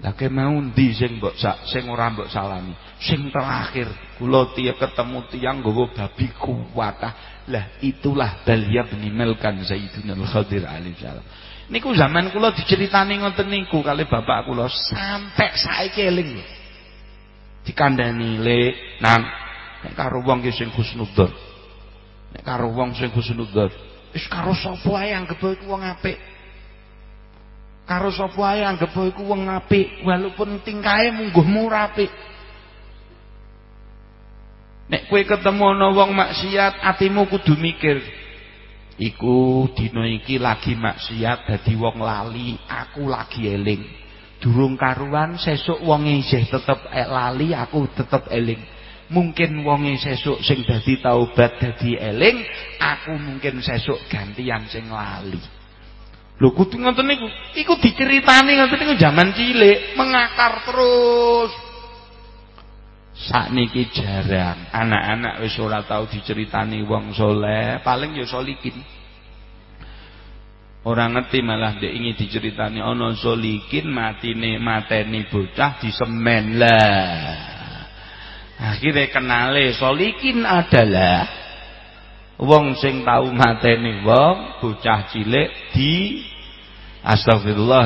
Lah mau ndi sing mbok sak sing ora mbok salami? Sing terakhir kula tiap ketemu tiang nggawa babi kuwatah. Lah itulah Dalia bin Melkan Zaidun al-Khadir alaihi salam. Niku zaman kula diceritani ngoten niku kali bapak kula sampai saiki eling. Dikandani le nang nek karo wong ki sing husnudzon. Nek karo wong sing husnudzon, wis karo sapa ae anggap iku wong apik. Karo sapa ae anggap iku wong apik walaupun tingkahe mungguh murah apik. Nek kowe ketemu ana wong maksiat, atimu kudu mikir, Iku dina iki lagi maksiat dadi wong lali, aku lagi eling. Durung karuan sesuk wonge isih tetep lali, aku tetep eling. Mungkin wonge sesuk sing dadi taubat dadi eling, aku mungkin sesuk gantian sing lali. Lho kudu ngoten niku. Iku diceritani ngoten niku jaman cilik, mengakar terus. Sakniki jarang anak-anak wis ora tau diceritani wong soleh, paling ya solikin. Orang ngerti malah dia ingin diceritani ana solikin matine mateni bocah disemen lah. Akhirnya kenale solikin adalah wong sing tahu mateni wong bocah cilik di astagfirullah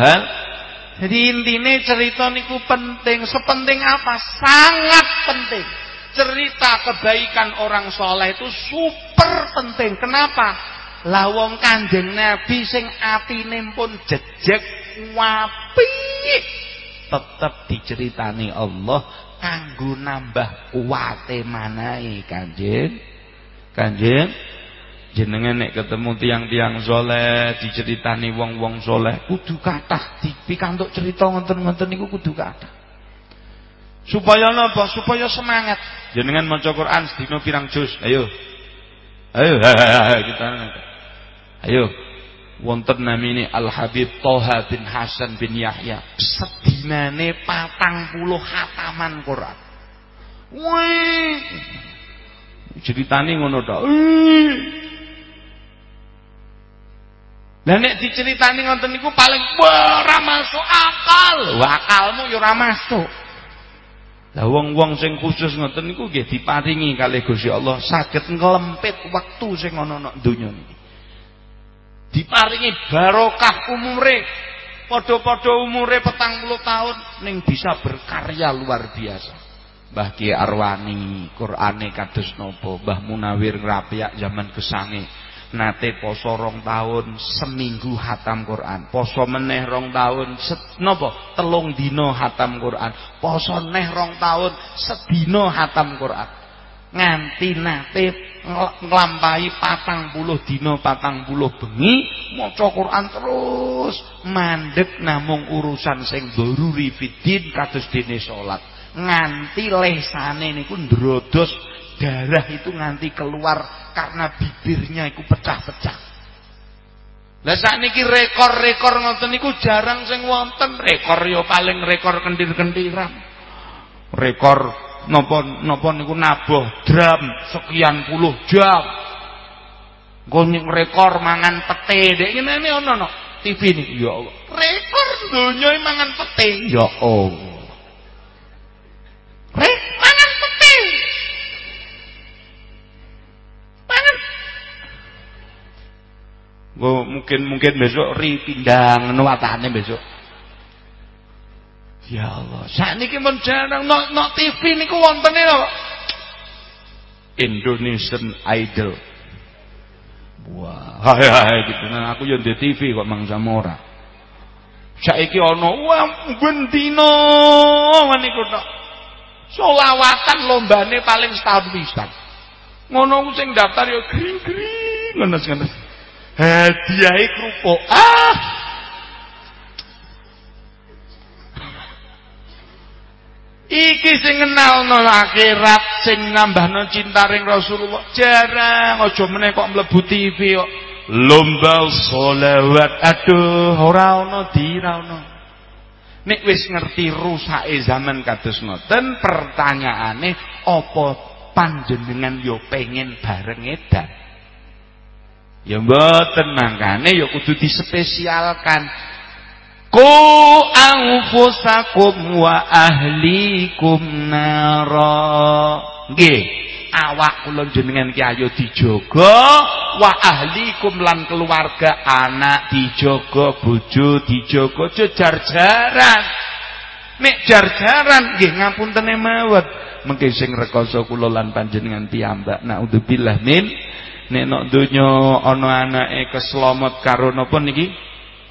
jadi intinya cerita niku penting. Sepenting apa? Sangat penting. Cerita kebaikan orang soleh itu super penting. Kenapa? Lawong kanjeng Nabi sing atine pun jejeg wapi. Tetap diceritani Allah kanggo nambah kuwate manahe kanjeng. Kanjeng jenengan nek ketemu tiang-tiang soleh diceritani wong-wong soleh kudu kathah. Dipikantuk cerita ngonten-ngonten niku kudu kathah. Supaya napa? Supaya semangat. Jenengan maca Quran sedina pirang juz? Ayo. Ayo. <laughs> Kita ayo. Wonten namine Al Habib Toha bin Hasan bin Yahya. Sedinane patang puluh hataman Quran. Wih. Ceritani ngono tok Lah nek diceritani ngoten niku paling ora masuk akal. Wah, akalmu ya ora masuk. Lah wong-wong sing khusus ngoten niku nggih diparingi kalih Gusti Allah saged nglempit wektu sing ana nek donya niki. Diparingi barokah umure. Padha-padha umure petang puluh tahun ning bisa berkarya luar biasa. Mbah Ki Arwani, Qur'ane kados napa, Mbah Munawir Rapiak zaman kesange nate poso rong tahun seminggu hatam Quran. Poso meneh rong tahun set, napa telung dino hatam Quran. Poso neh rong tahun sedino hatam Quran. Nganti nate nglampahi puluh dina puluh bengi maca Quran terus. Mandek namung urusan sing daruri fiddin kados dene salat nganti lesane niku ndrodos darah itu nganti keluar karena bibirnya itu pecah-pecah lah sakniki rekor-rekor ngoten niku jarang sing wonten. Rekor ya paling rekor kendir-kendiran. Rekor napa napa niku nabuh drum sekian puluh jam. Nggo rekor mangan pete dek ngene ono no TV niku ya. Rekor donya mangan pete ya Allah. Rek Gue mungkin mungkin besok ri pindang nuatane besok. Ya Allah, saat ini pun jarang no, no TV niku wonten lho. Indonesian Idol. Wah, hai hai gitu. Nah, aku yang di TV kok mangsa ora. Saiki ana wah bendina niku tok. Solawatan lombane paling setahun pisan. Ngono sing daftar ya gring-gring ngono-ngono hadiah kerupuk. Ah! Iki sing ngenalno akhirat sing nambahno cinta ring Rasulullah. Jarang aja meneh kok mlebu TV kok. Lomba sholawat aduh ora ana di ora ana nek wis ngerti rusake zaman kados ngoten pertanyaane apa panjenengan yo pengen bareng edan Ya mboten mangkane ya kudu dispesialkan. Ku anfusakum wa ahlikum nara. Nggih, awak kula jenengan ki ayo dijaga wa ahlikum lan keluarga anak dijaga bojo dijaga aja jar-jaran. Nek jar-jaran nggih ngapunten mawon. Mengke sing rekoso kula lan panjenengan piyambak naudzubillah min nek nok donya ana anake keslomot karo napa niki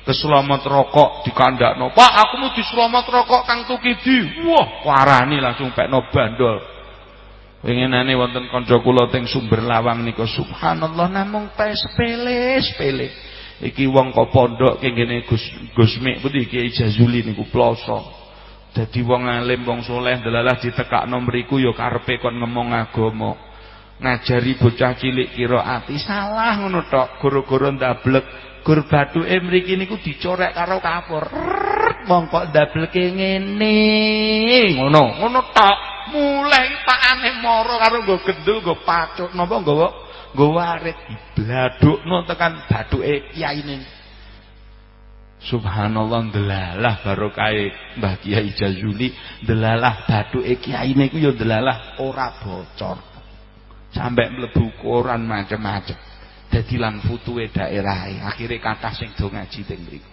keslomot rokok dikandakno. Pak aku mau dislomot rokok Kang Tukidi wah warani langsung pekno bandol. Winginane wonten kanca kula teng Sumber Lawang nika subhanallah namung teh sepele sepele. Iki wong kok pondok kengene Gus Gus Mik pundi Kiai Jazuli niku ploso dadi wong alim wong soleh delalah ditekakno mriku ya karepe kon ngomong agama ngajari bocah cilik ati. Salah ngono tok. Guru-guru ndablek gur bathuke mriki niku dicorek karo kapur. Mongko ndableke ngene. Ngono. Ngono tok. Mulai pakane moro karo nggo gendul nggo pacut napa nggawa nggo warit dibladukno tekan bathuke kiyaine. Subhanallah delalah barokahe Mbah Kiai Jazuli. Delalah bathuke kiyaine iku ya delalah ora bocor sampai mlebu koran macam-macam dadi lan futuhe daerahe akhire kathah sing do ngaji teng mriku.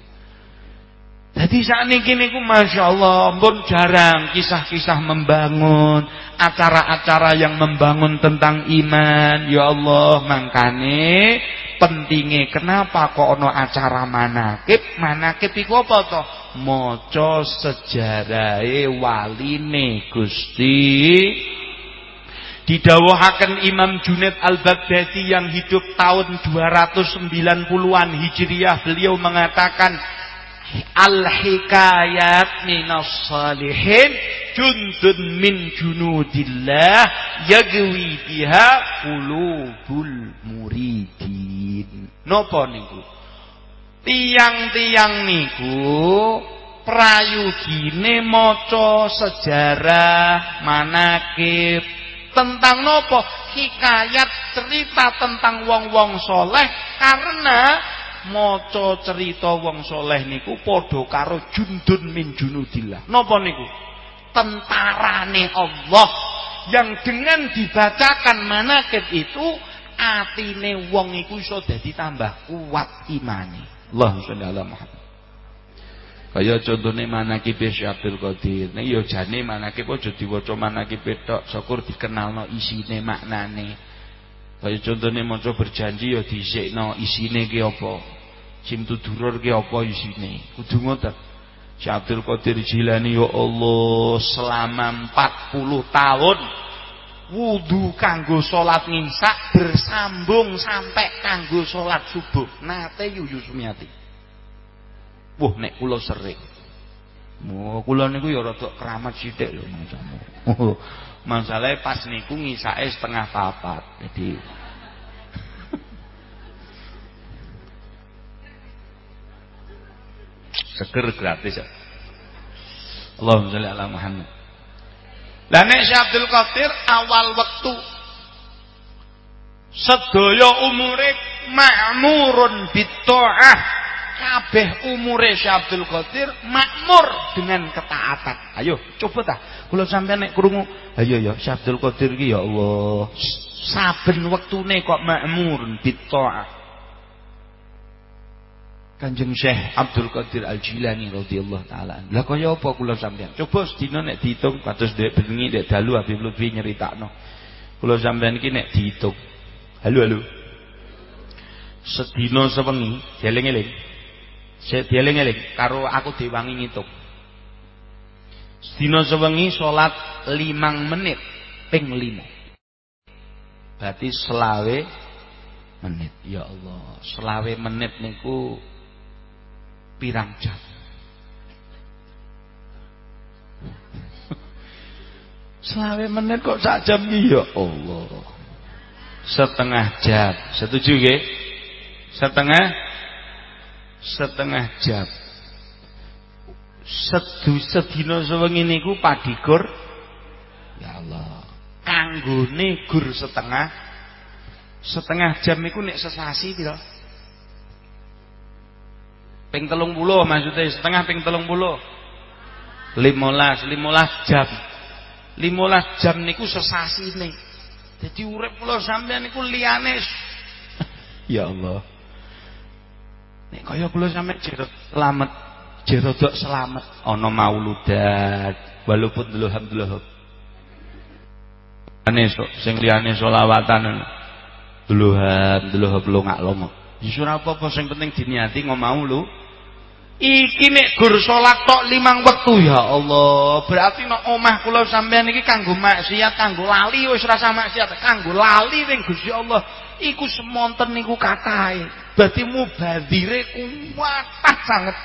Jadi saat ini niku Masya Allah pun jarang kisah-kisah membangun Acara-acara yang membangun tentang iman. Ya Allah mangkane pentingnya kenapa kok ono acara manakib? Manakib itu apa toh Moco sejarah waline Gusti Didawuhaken Imam Junaid Al-Baghdadi yang hidup tahun 290-an Hijriah beliau mengatakan Al-hikayat minas salihin jundun min junudillah yagwi biha qulubul muridin. Napa niku? Tiang-tiang niku prayugine maca sejarah manakib tentang nopo? Hikayat cerita tentang wong-wong soleh. Karena moco cerita wong soleh niku podo karo jundun min junudillah. Nopo niku? Tentarane Allah yang dengan dibacakan manakib itu atine wong iku iso dadi tambah kuat imane. Allahumma sholli ala Muhammad Kaya contohnya manakib Syekh Abdul Qadir. Nek ya jane manakib aja diwaca manakib tok, syukur dikenalno isine maknane. Kaya contohnya maca berjanji ya dhisikno isine ki apa. Cimtu ki apa isine. Kudu ngoten. Syekh Abdul Qadir Jilani ya Allah selama 40 tahun wudu kanggo salat ngimsak bersambung sampai kanggo salat subuh nate yuyu sumiati wah nek kula sering Oh, kula niku ya rada keramat sithik lho masamu. Masalahe pas niku ngisake setengah papat. Jadi seger gratis ya. Allahumma sholli ala Muhammad. Lah nek Syekh Abdul Qadir awal wektu sedaya umure ma'murun bitta'ah kabeh umure Syekh Abdul Qadir makmur dengan ketaatan. Ayo coba ta. Kula sampeyan nek krungu, ayo ya Syekh Abdul Qadir ki ya Allah saben wektune kok makmur bitta'ah. Kanjeng Syekh Abdul Qadir Al-Jilani radhiyallahu taala. Lah kaya apa kula sampeyan? Coba sedina nek diitung kados dhek bengi dhek dalu Habib Lutfi nyeritakno. Kula sampeyan iki nek diitung. Halo halo. Sedina sewengi dieling-eling. Sik dieling-eling karo aku diwangi ngitung. Sedina sewengi salat 5 menit ping 5. Berarti selawe menit. Ya Allah, selawe menit niku pirang jam <laughs> Selawe menit kok sak jam ya Allah. Setengah jam. Setuju nggih? Setengah setengah jam. Sedu sedina sewengi niku padigur ya Allah. Kanggone gur setengah setengah jam niku nek sesasi pira? Ping telung puluh maksudnya setengah ping telung puluh. Limolas, limolas jam. Limolas jam niku sesasi nih. Jadi urip kula sampean niku liyane. ya Allah. Nek kaya kula sampean jerot selamat, jerodok selamat ana mauludat walaupun dulu alhamdulillah. Ane sok sing liyane selawatan. Duluhan, duluhan belum ngak lomo. Yusur apa-apa sing penting diniati ngomong lu. Iki nek gur salat tok limang wektu ya Allah. Berarti nek omah kula sampean iki kanggo maksiat, kanggo lali wis rasa maksiat, kanggo lali ning Gusti Allah iku semonten niku katahe. Berarti mubadzire kuat sangat.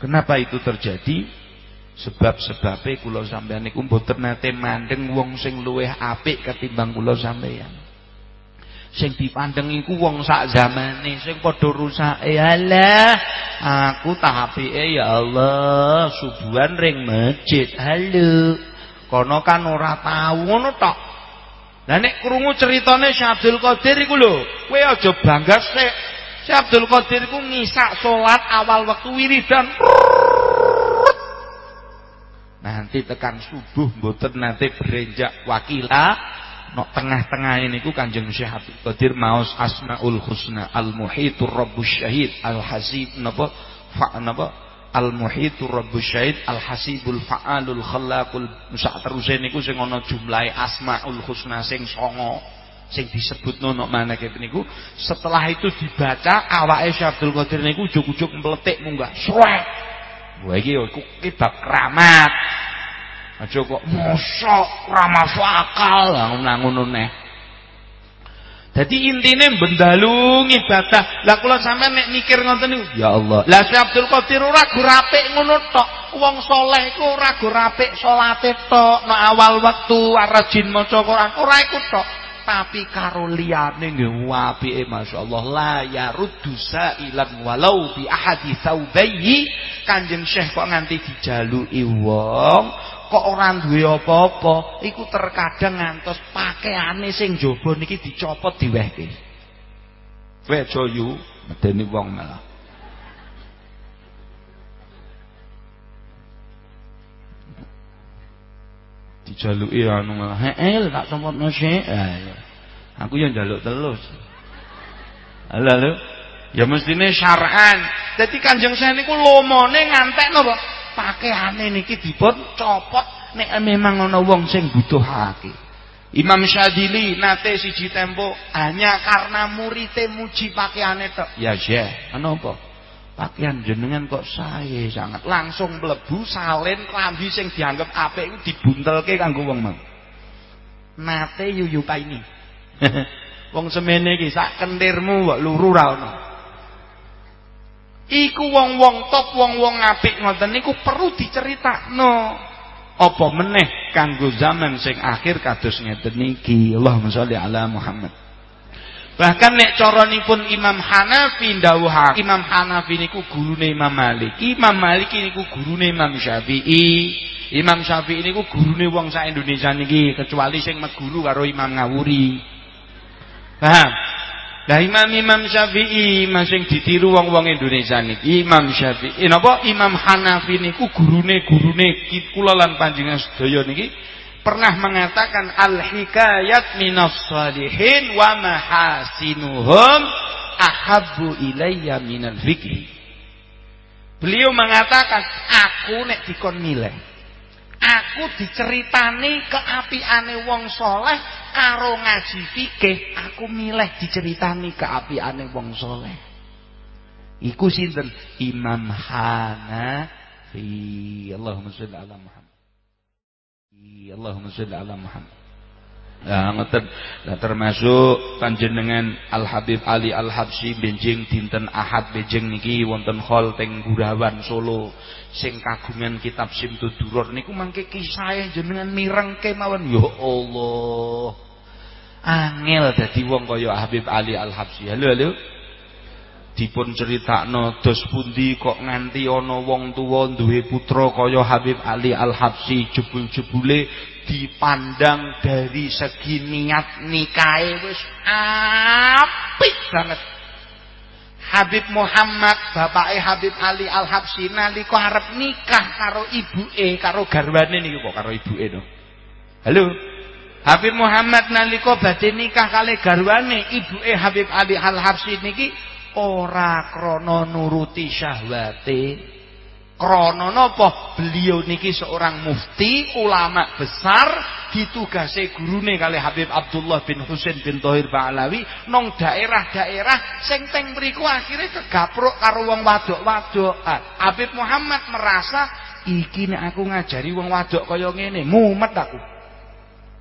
Kenapa itu terjadi? Sebab-sebabnya kula sampean niku mboten nate mandeng wong sing luwih apik ketimbang kula sampean sing dipandeng iku wong sak zamane sing padha rusake alah aku tahapike ya Allah subuhan ring masjid halo kono kan ora tau ngono tok. Lah nek krungu ceritane Syekh Abdul Qadir iku lho kowe aja bangga sik. Syekh Abdul Qadir iku ngisak salat awal waktu wiridan. Nanti tekan subuh mboten nanti berenjak wakila nok tengah-tengah ini ku Kanjeng Syekh Abdul Qadir maos Asmaul Husna Al Muhitur Rabbus Syahid Al Hasib napa? Fa napa Al Muhitur Rabbus Syahid Al Hasibul Fa'alul Khallaqul sak teruse niku sing Asmaul Husna sing songo sing disebut nono mana kayak niku. Setelah itu dibaca awake Syekh Abdul Qadir niku ujug-ujug meletik munggah srek. Wah iki iku bab keramat. Aja kok mosok ora masuk akal. Ngono neh. Dadi intine bendalu ibadah. Lah kula sampean nek mikir ngoten niku, ya Allah. Lah Syekh Abdul Qadir ora go apik ngono tok. Wong saleh iku ora go apik salate tok, nek awal wektu arajin maca Quran ora iku tok. Tapi karo liyane nggih apike masyaallah la yaruddu sa'ilan walau bi ahadi thawbayhi Kanjeng Syekh kok nganti dijaluki wong kok ora duwe apa-apa? Iku terkadang ngantos pakaiane sing jaba niki dicopot diwehke. Kowe aja yu medeni wong malah. Dijaluki anu malah. Heeh tak copotno sik aku yang njaluk telus. Halo halo. Ya mestine syar'an. Dadi kanjeng saya niku lomone ngantek napa pakaiane niki dipun copot nek memang ana wong sing butuhake. Imam Syadili nate siji tempo hanya karena murite muji pakaiane tok. Ya Syekh, kenapa? Pakaian jenengan kok saya sangat langsung mlebu salin klambi sing dianggap apik iku dibuntelke kanggo wong mau. Nate yuyupa ini. <laughs> wong semene iki sak kentirmu kok luru ra ono. Iku wong-wong top, wong-wong apik ngoten niku perlu diceritakno. Apa meneh kanggo zaman sing akhir kados ngeten niki. Allahumma sholli ala Muhammad. Bahkan nek caranipun Imam Hanafi ndawuh Imam Hanafi niku gurune Imam Malik. Imam Malik niku gurune Imam Syafi'i. Imam Syafi'i niku gurune wong sak Indonesia niki kecuali sing meguru karo Imam Ngawuri. Paham? Lah Imam Imam Syafi'i masing ditiru wong-wong Indonesia niki Imam Syafi'i napa Imam Hanafi niku gurune gurune kula lan panjenengan sedaya niki pernah mengatakan al-hikayat minas salihin wa mahasinuhum ahabbu ilayya minal fikri. Beliau mengatakan, aku nek dikon milih. Aku diceritani keapiane wong soleh karo ngaji fikih, aku milih diceritani keapiane wong soleh. Iku sinten? Imam Hanafi. Allahumma sholli ala Muhammad. Allahumma sholli ala Muhammad. Nah, termasuk panjenengan Al Habib Ali Al Habsyi benjing dinten Ahad benjing niki wonten hall teng Gurawan Solo sing kagungan kitab Simtuduror niku mangke kisah jenengan mirengke mawon ya Allah. Angel dadi wong kaya Habib Ali Al Habsyi. Halo halo dipun critakno dos pundi kok nganti ana wong tuwa duwe putra kaya Habib Ali Al-Habsyi? Jebul-jebule dipandang dari segi niat nikahe wis apik banget. Habib Muhammad bapake Habib Ali Al-Habsyi nalika arep nikah karo ibuke karo garwane niku kok karo ibuke to? Halo? Habib Muhammad nalika badhe nikah kali garwane ibuke Habib Ali Al-Habsyi niki ora krana nuruti syahwate krana napa? Beliau niki seorang mufti ulama besar ditugase gurune kali Habib Abdullah bin Husain bin Tohir Ba'alawi nong daerah-daerah sing teng mriku akhire kegapruk karo wong wadok-wadok Habib Muhammad merasa iki aku ngajari wong wadok kaya ngene mumet aku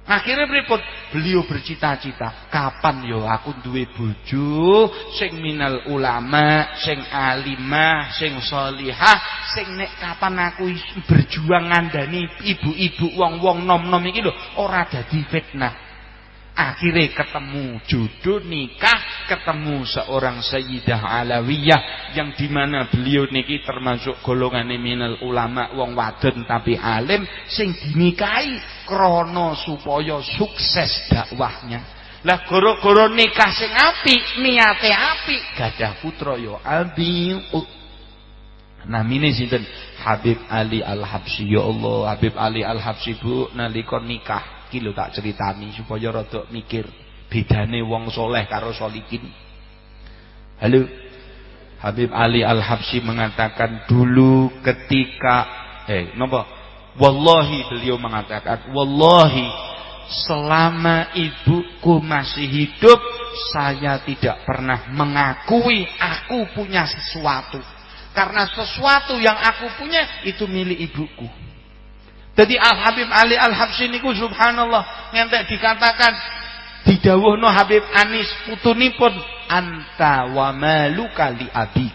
Akhirnya berikut beliau bercita-cita, kapan yo aku duwe bojo sing minal ulama, sing alimah, sing solihah, sing nek kapan aku berjuang ngandani ibu-ibu wong-wong nom-nom iki lho ora dadi fitnah. Akhirnya ketemu jodoh nikah, ketemu seorang Sayyidah Alawiyah yang di mana beliau niki termasuk golongan minal ulama wong wadon tapi alim sing dinikahi krono supaya sukses dakwahnya. Lah goro-goro nikah sing api, niate api, gadah putra yo abi. Namine sinten? Habib Ali Al-Habsyi. Ya Allah, Habib Ali Al-Habsyi Bu nalika nikah iki lho tak ceritani supaya rada mikir bedane wong soleh karo solikin. Halo. Habib Ali Al-Habsyi mengatakan dulu ketika eh napa? Wallahi beliau mengatakan wallahi selama ibuku masih hidup saya tidak pernah mengakui aku punya sesuatu karena sesuatu yang aku punya itu milik ibuku jadi Al Habib Ali Al Habsyi niku subhanallah ngentek dikatakan didhawuhno Habib Anis putunipun anta wa maluka li abi.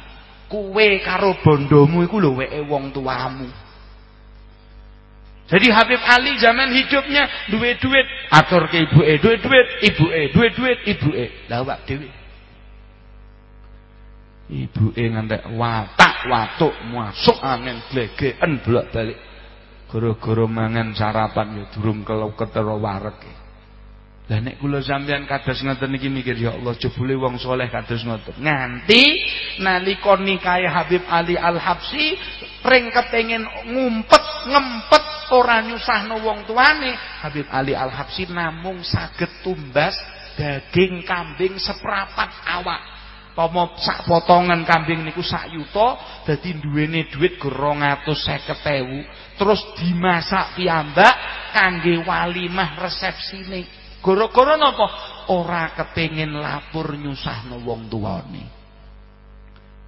Kuwe karo bondomu iku lho weke wong tuamu. Jadi Habib Ali zaman hidupnya duwe duit, atur ke ibuke duwe duit, ibuke duwe duit, ibuke. Lah awak dhewe. Ibuke ngantek watak watuk masuk angin glegeken bolak-balik. Goro-goro mangan sarapan ya durung kalau ketara wareg. Lah nek kula sampean kados ngoten iki mikir ya Allah jebule wong soleh kados ngoten. Nganti nalika nikahe Habib Ali Al-Habsyi ring kepengin ngumpet ngempet ora nyusahno wong tuane, Habib Ali Al-Habsyi namung saged tumbas daging kambing seprapat awak. Tomo sak potongan kambing niku sak yuta dadi duwene dhuwit 250.000 terus dimasak piyambak kangge walimah resepsine. Gara-gara napa? Ora kepengin lapor nyusahno wong tuane.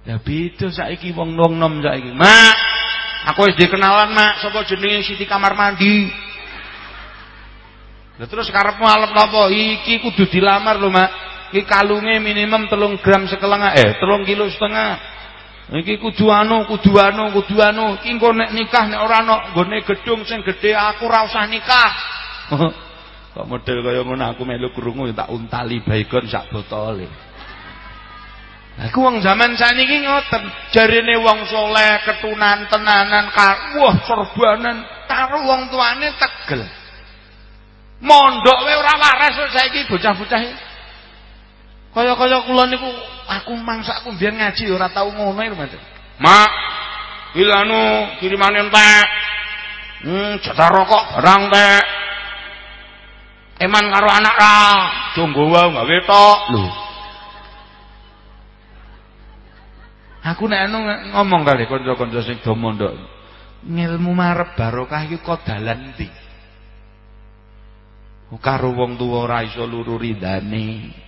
Ya beda saiki wong-wong nom saiki. Mak, aku wis dikenalan, Mak, sapa jenenge Siti Kamar Mandi. Lah terus karepmu alep napa? Iki kudu dilamar lho, Mak. Iki kalunge minimum telung gram sekelengah eh telung kilo setengah. Iki kudu anu, kudu anu, kudu anu. Iki engko nek nikah nek ora ana nggone gedung sing gedhe aku ora usah nikah. <laughs> Kok model kaya ngono aku melu krungu tak untali baygon sak botole. Aku wong zaman saniki ngoten, jarine wong soleh, ketunan tenanan, wah sorbanan karo wong tuane tegel. Mondok wae ora waras saiki bocah-bocah Kaya-kaya kula niku aku mangsakku biyen ngaji ora tau ngono iki, Mas. Mak, ilanu kirimane entek. Hmm, jatah rokok barang entek. Eman karo anak ra, jonggo wae gawe tok. Lho, Aku nek anu ngomong kali kanca-kanca sing do mondok. Ngilmu marep barokah iku kok dalan ndi? Karo wong tuwa ora iso luru ridane.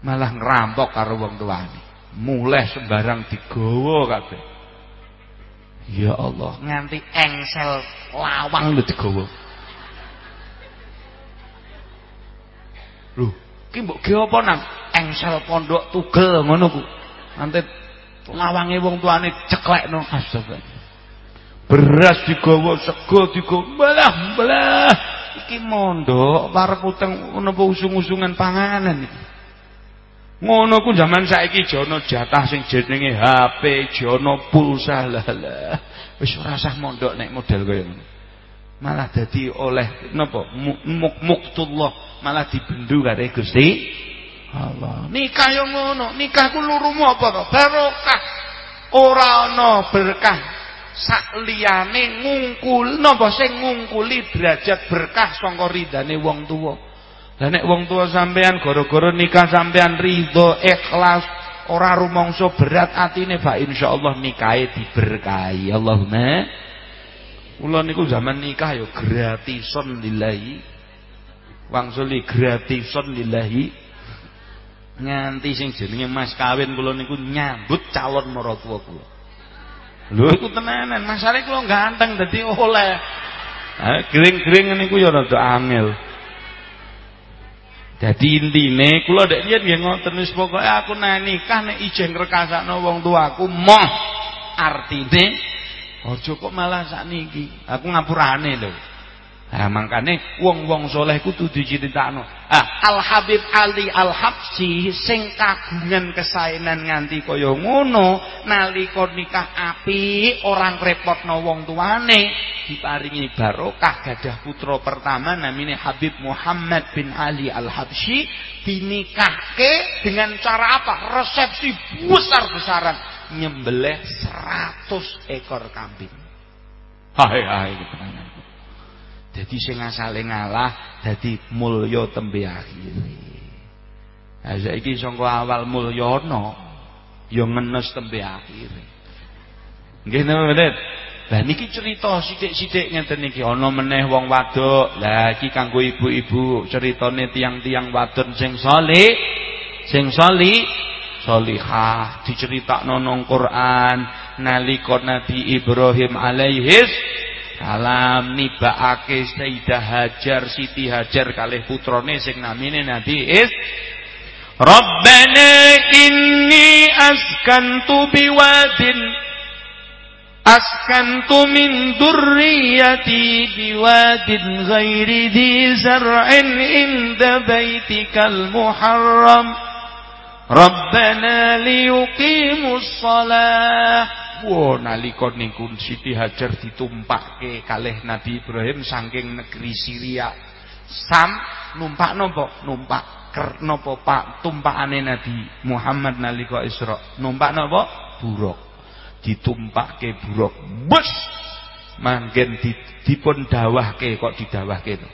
Malah ngerampok karo wong tuane. Mulai sembarang digawa kabeh. Ya Allah, nganti engsel lawang lho digawa. Lho, ki mbok ge apa nang? engsel pondok tugel ngono ku. Nanti lawange wong tuane ceklekno astagfirullah. Beras digawa sego digawa belah belah. Iki mondok parep uteng napa usung-usungan panganan iki. Ngono ku zaman saiki jono jatah sing jenenge HP, jono pulsa lah lah. Wis ora usah mondok nek model kaya ngono. Malah dadi oleh napa muktullah malah dibendu kare Gusti Allah. Nikah yo ngono, nikah ku lurumu apa to? Barokah. Ora ana berkah sak liyane ngungkul napa sing ngungkuli derajat berkah saka ridane wong tuwa. Lah nek wong tuwa sampean gara-gara nikah sampean ridho, ikhlas, ora rumangsa berat atine ba insyaallah nikahe diberkahi. Allahumma. Kula niku zaman nikah yo gratisan lillahi. Wangsuli gratisan lillahi. Nganti sing jenenge mas kawin kula niku nyambut calon maratuwa kula. Lho iku tenanan. Masalahe kula ganteng dadi oleh. Gering-gering niku ya rada angel Dadi intine kula ndek yen nggih ngoten wis pokoke aku nek nikah nek ijen rekasakno wong tuaku moh artine aja kok malah sakniki. Aku ngapurane lho Nah, makane wong-wong soleh kudu diceritakno. Ah, Al Habib Ali Al Habsi sing kagungan kesaenan nganti kaya ngono, nalika nikah api orang repotno wong tuane, diparingi barokah gadah putra pertama namine Habib Muhammad bin Ali Al Habsyi dinikahke dengan cara apa? Resepsi besar-besaran nyembelih 100 ekor kambing. Hai hai gitu jadi sing asale ngalah dadi mulya tembe akhire. Ha saiki saka awal mulya ana ya ngenes tembe akhire. Nggih napa mboten? Lah niki cerita sithik-sithik ngeten niki ana meneh wong wadok. Lah iki kanggo ibu-ibu ceritane tiang-tiang wadon sing saleh, sing salih salihah diceritakno nang Quran nalika Nabi Ibrahim alaihis Salam nibakake Sayyidah Hajar Siti Hajar kalih putrane sing namine Nabi Is. Rabbana inni askantu biwadin askantu min durriyati biwadin ghairi di zar'in inda baitikal muharram. Rabbana liyuqimus salah Wah nalika niku Siti Hajar ditumpakke kalih Nabi Ibrahim saking negeri Syria. Sam numpak nopo? Numpak ker nopo Pak tumpakane Nabi Muhammad nalika Isra. Numpak nopo? Buruk. Ditumpakke buruk. Bus manggen dipun dawahke kok didawahke to.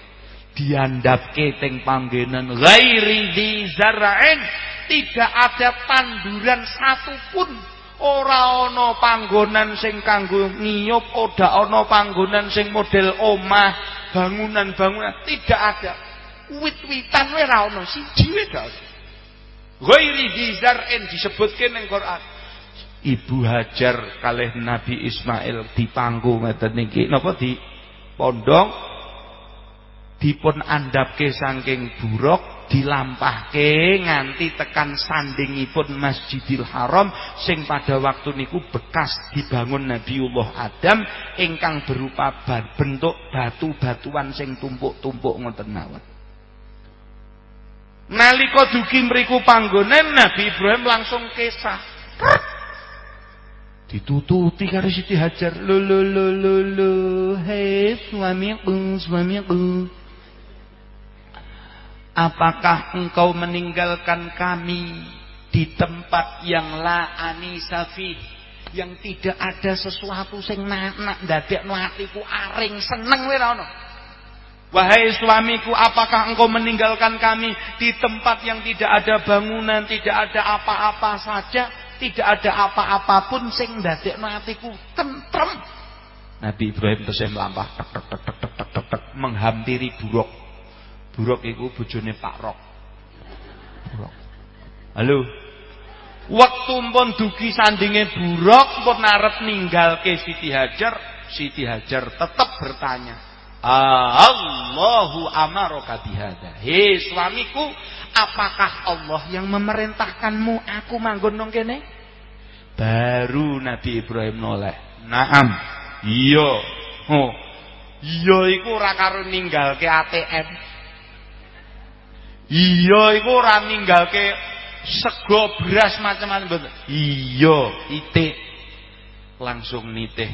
Diandapke teng panggenan ghairi di zara'in tidak ada tanduran satupun Ora ana panggonan sing kanggo ngiyup, ora ana panggonan sing model omah, bangunan-bangunan tidak ada. Wit-witan wae ora ana, siji wae gak dizar'in disebutkan ning Quran. Ibu Hajar kalih Nabi Ismail dipangku ngeten niki. Napa di? Pondong dipun andapke saking buruk dilampahke nganti tekan sandingipun Masjidil Haram sing pada waktu niku bekas dibangun Nabiullah Adam ingkang berupa bentuk batu-batuan sing tumpuk-tumpuk ngoten mawon. Nalika dugi mriku panggonan Nabi Ibrahim langsung kesah. Ditututi karo Siti Hajar. Lo lo lo lo lo, hei suamiku, suamiku. Apakah engkau meninggalkan kami di tempat yang la anisafi yang tidak ada sesuatu sing nak nak dadekno atiku aring seneng kowe. Wahai suamiku, apakah engkau meninggalkan kami di tempat yang tidak ada bangunan, tidak ada apa-apa saja, tidak ada apa-apapun sing dadekno atiku tentrem. Nabi Ibrahim terus melampah menghampiri buruk Buruk iku bojone Pak Rok. Buruk. Halo. Waktu pun dugi sandinge buruk pun arep ninggalke Siti Hajar, Siti Hajar tetap bertanya, Allahu amaraka bihada. Hei suamiku, apakah Allah yang memerintahkanmu aku manggon nang kene? Baru Nabi Ibrahim noleh. Naam. Iya. Oh. Iya iku ora karo ninggalke ATM. Iya iku ora ninggalke sego beras macam-macam Iya, itik langsung nitih.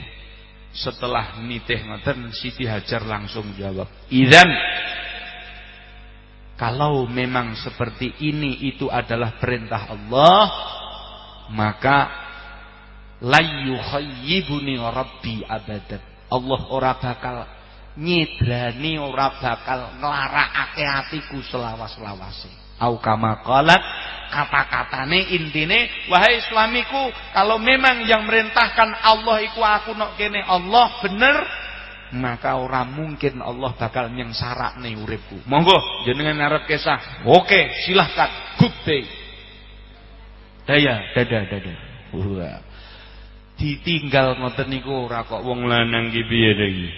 Setelah nitih ngoten Siti Hajar langsung jawab, "Idzan kalau memang seperti ini itu adalah perintah Allah, maka la yukhayyibuni rabbi abadan. Allah ora bakal nyedrani ora bakal nglarakake atiku selawas-lawase. Au kama qalat kata-katane intine wahai suamiku kalau memang yang merintahkan Allah iku aku nok kene Allah bener maka ora mungkin Allah bakal nyengsarane uripku. Monggo jenengan arep kesah. Oke, silahkan. Good day. Daya, dada, dada. Wah. Ditinggal ngoten niku ora kok wong lanang ki piye iki.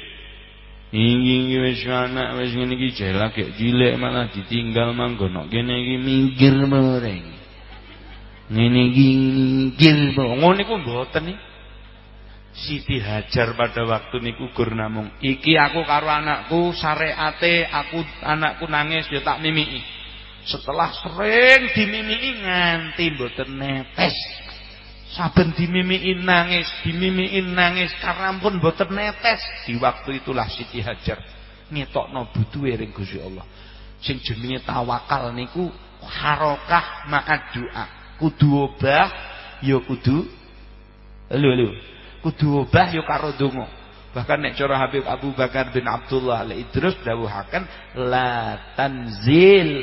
Iki wis anak wis ngene iki jelak ya cilik malah ditinggal manggon kene iki minggir mereng. Ngene iki minggir ngono niku mboten. Siti Hajar pada waktu niku gur namung iki aku karo anakku syariate aku anakku nangis ya tak mimiki. Setelah sering dimimiki nganti mboten netes Saben dimimiin nangis, dimimiin nangis karena pun boten netes. Di waktu itulah Siti Hajar ngetokno butuhe ring Gusti Allah. Sing jenenge tawakal niku harokah ma'ad doa. Kudu obah ya kudu lho lho. Kudu obah ya karo donga. Bahkan nek cara Habib Abu Bakar bin Abdullah Al-Idrus dawuhaken la tanzil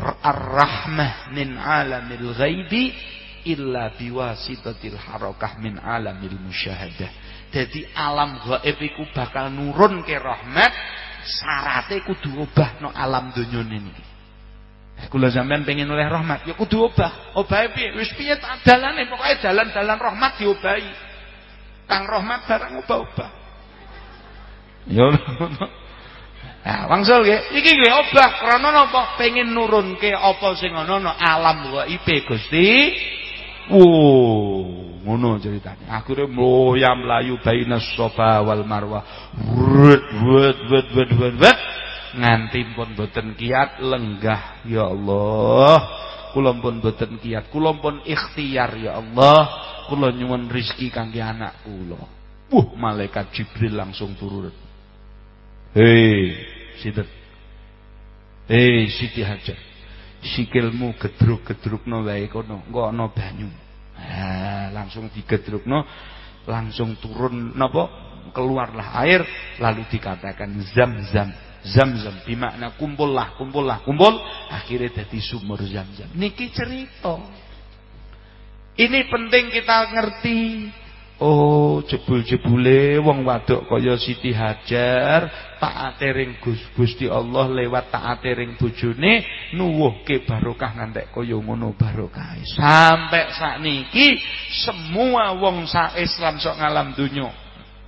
ar-rahmah min alamil ghaibi illa biwasitatil harakah min alamil musyahadah. Jadi alam gaib iku bakal nurun ke rahmat syarate kudu no alam donya niki. Eh, kula sampean pengen oleh rahmat, ya kudu obah. Obahe piye? Wis piye tak dalane, pokoke dalan-dalan rahmat diobahi. Kang rahmat barang obah-obah. Ya <laughs> Nah, wangsul nggih. Iki nggih obah krana napa? Pengen nurunke apa sing ana alam gaibe Gusti Wow, ngono ceritanya. Akhirnya mloyam melayu baina Safa wal Marwah. Wet wet wet wet wet wet nganti pun boten kiat lenggah ya Allah. Kula pun boten kiat, kula pun ikhtiar ya Allah. Kula nyuwun rezeki kangge anak kula. Wuh, malaikat Jibril langsung turun. Hei, sinten? Hei, Siti Hajar sikilmu gedruk-gedrukno wae kono, engko ana banyu. Ha, langsung digedrukno, langsung turun napa? Keluarlah air lalu dikatakan zam-zam. Zam-zam bimakna kumpullah, kumpullah, kumpul akhirnya jadi sumur zam-zam. Niki cerita. Ini penting kita ngerti Oh, jebul-jebule wong wadok kaya Siti Hajar taate ring Gusti Allah lewat taate ring bojone nuwuhke barokah ngantek kaya ngono barokah. Sampai sakniki semua wong sak Islam sok ngalam donya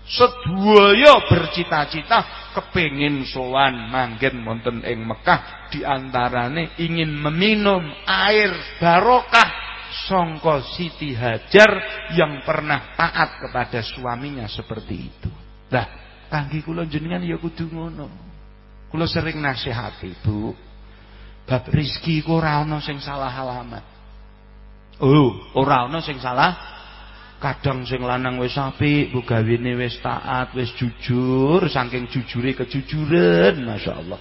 sedaya bercita-cita kepingin sowan manggen wonten ing Mekah diantarane ingin meminum air barokah songko Siti Hajar yang pernah taat kepada suaminya seperti itu. Nah, kangge kula jenengan ya kudu ngono. Kula sering nasihati, Bu. Bab rizki ku ora ana sing salah alamat. Oh, ora ana sing salah kadang sing lanang wis apik, gawene wis taat, wis jujur, saking jujure kejujuran, masyaallah.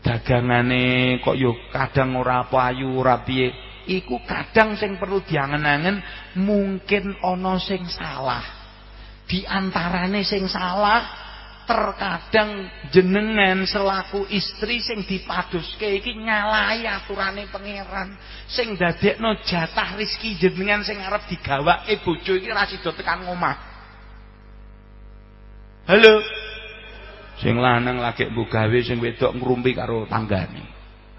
Dagangane kok yo kadang ora payu, ora iku kadang sing perlu diangen-angen mungkin ana sing salah. Di antarane sing salah terkadang jenengan selaku istri sing dipaduske iki nyalahi aturane pangeran. Sing dadekno jatah rizki jenengan sing arep digawake bojo iki ra sida tekan ngomah halo? Sing lanang lagi mbok gawe sing wedok ngrumpi karo tanggane.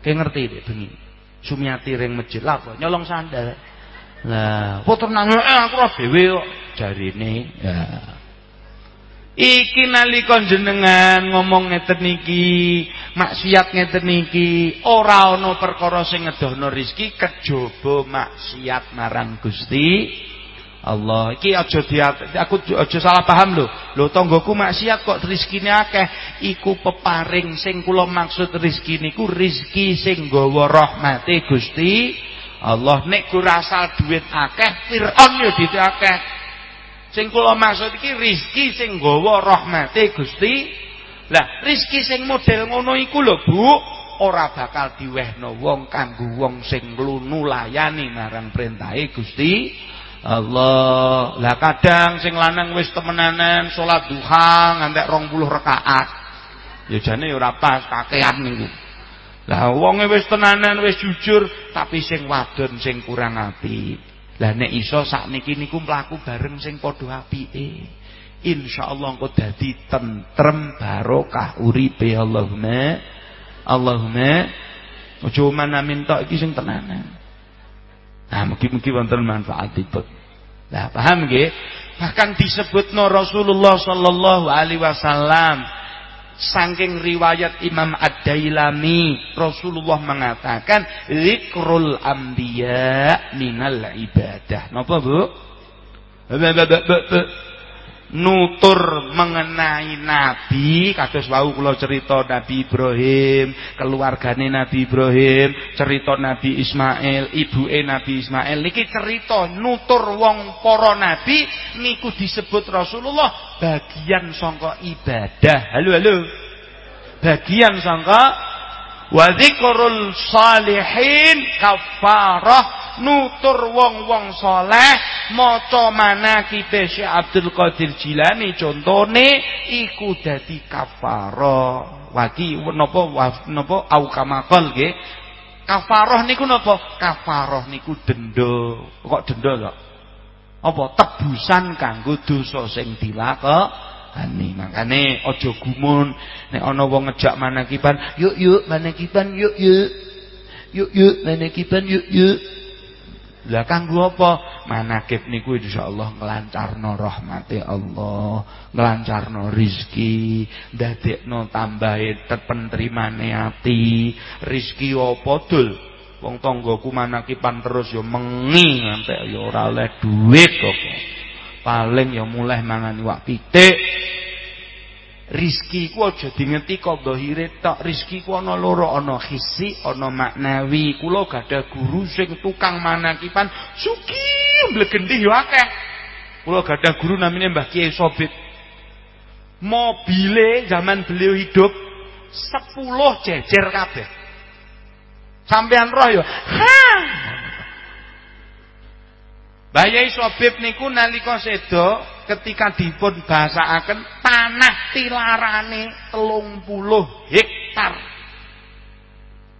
Kayak ngerti deh bengi Sumiati ring masjid apa? Nyolong sandal. Lah, foto nang eh aku ora dhewe kok jarine. Ya. Iki nalika jenengan ngomong ngeten iki, maksiat ngeten iki, ora ana perkara sing ngedohno rezeki kejaba maksiat marang Gusti Allah. Iki aja di aku aja salah paham lho. Lho tanggoku maksiat kok rezekine akeh. Iku peparing sing kula maksud rezeki niku rezeki sing nggawa rahmate Gusti Allah. Nek ora asal duit akeh, Firaun ya duit akeh. Sing kula maksud iki rezeki sing nggawa rahmate Gusti. Lah, rezeki sing model ngono iku lho, Bu, ora bakal diwehno wong kanggo wong sing nglunu layani marang perintahe Gusti Allah. Lah kadang sing lanang wis temenanan salat duha ngantek 20 rakaat. Ya jane ya ora pas kakean niku. Lah wonge wis tenanan wis jujur tapi sing wadon sing kurang apik. Lah nek iso sakniki niku mlaku bareng sing padha apike. Insyaallah engko dadi tentrem barokah uripe Allahumma Allahumma Ojo mana minta iki sing tenanan. Nah, mugi-mugi wonten manfaatipun. Nah, paham nggih? Bahkan disebutno Rasulullah sallallahu alaihi wasallam saking riwayat Imam Ad-Dailami Rasulullah mengatakan zikrul anbiya minal ibadah. Napa, Bu? Nutur mengenai nabi kados wau kula cerita Nabi Ibrahim, keluargane Nabi Ibrahim, cerita Nabi Ismail, ibuke Nabi Ismail niki cerita nutur wong para nabi niku disebut Rasulullah bagian sangka ibadah. Halo halo. Bagian sangka wa dzikrul salihin kafarah nutur wong-wong soleh. Maca manakibe Syekh Abdul Qadir Jilani contone iku dadi kafara wagi napa napa au kamakol nggih. Kafarah niku napa? Kafarah niku denda. Kok denda kok apa? Tebusan kanggo dosa sing dilakoni makane aja gumun nek ana wong ngejak manakiban yuk yuk manakiban yuk yuk yuk yuk manakiban yuk yuk lah kanggo apa? Manakib niku insyaallah nglancarno rahmate Allah, nglancarno rezeki, ndadekno tambahe penterimane ati. Rezeki apa dul? Wong tanggaku manakipan terus ya mengi ngantek ya ora oleh dhuwit kok. Paling ya mulai mangan iwak pitik. Rizki ku aja dingeti kok dhahire tok. Rizki ku ana loro, ana hisi, ana maknawi. Kula gadah guru sing tukang manakipan suki mblegendih yo akeh. Kula gadah guru namanya Mbah Kiai Sobit. Mobile zaman beliau hidup 10 jejer kabeh. Sampean roh yo. Ha. Bayai Sobib niku nalika sedo ketika dipun bahasaaken tanah tilarane telung puluh hektar.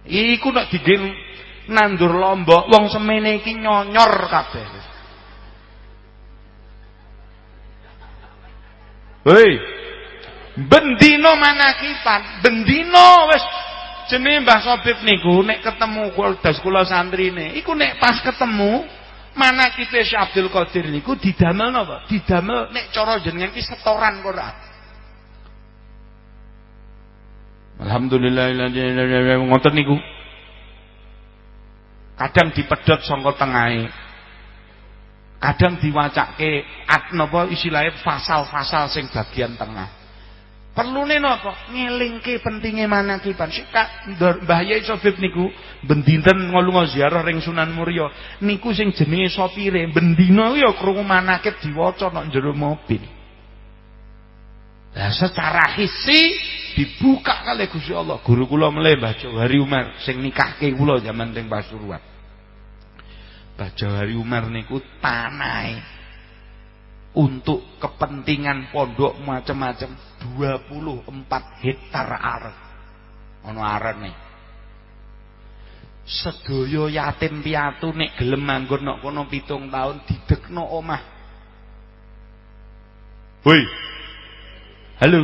Iku nek digin nandur lombok wong semene iki nyonyor kabeh. Hei. Bendino manakipan, bendino wis jenenge Mbah Sobib niku nek ketemu kula das kula santrine, iku nek pas ketemu manakipe Syekh Abdul Qadir niku didamel napa? Didamel nek cara jenengan ki setoran Quran. Alhamdulillah ngoten niku. Kadang dipedhot saka tengahe. Kadang diwacake at napa istilahnya fasal-fasal sing bagian tengah. Perlune napa? Ngelingke pentinge manakiban. Sikak Mbah Yai Sobib niku bendinten ngolunga ziarah ring Sunan Muria. Niku sing jenenge sopire bendina ya krungu manakib diwaca nang jero mobil. Nah, secara hisi dibuka kali Gusti Allah. Guru kula meleh Mbah Jawari Umar sing nikahke kula zaman teng Pasuruan. Bajawari Umar niku tanai untuk kepentingan pondok macam-macam 24 hektar. Ono nih. Sedaya yatim piatu nek gelem manggon nok kono pitung tahun didekno omah. Woi. Halo.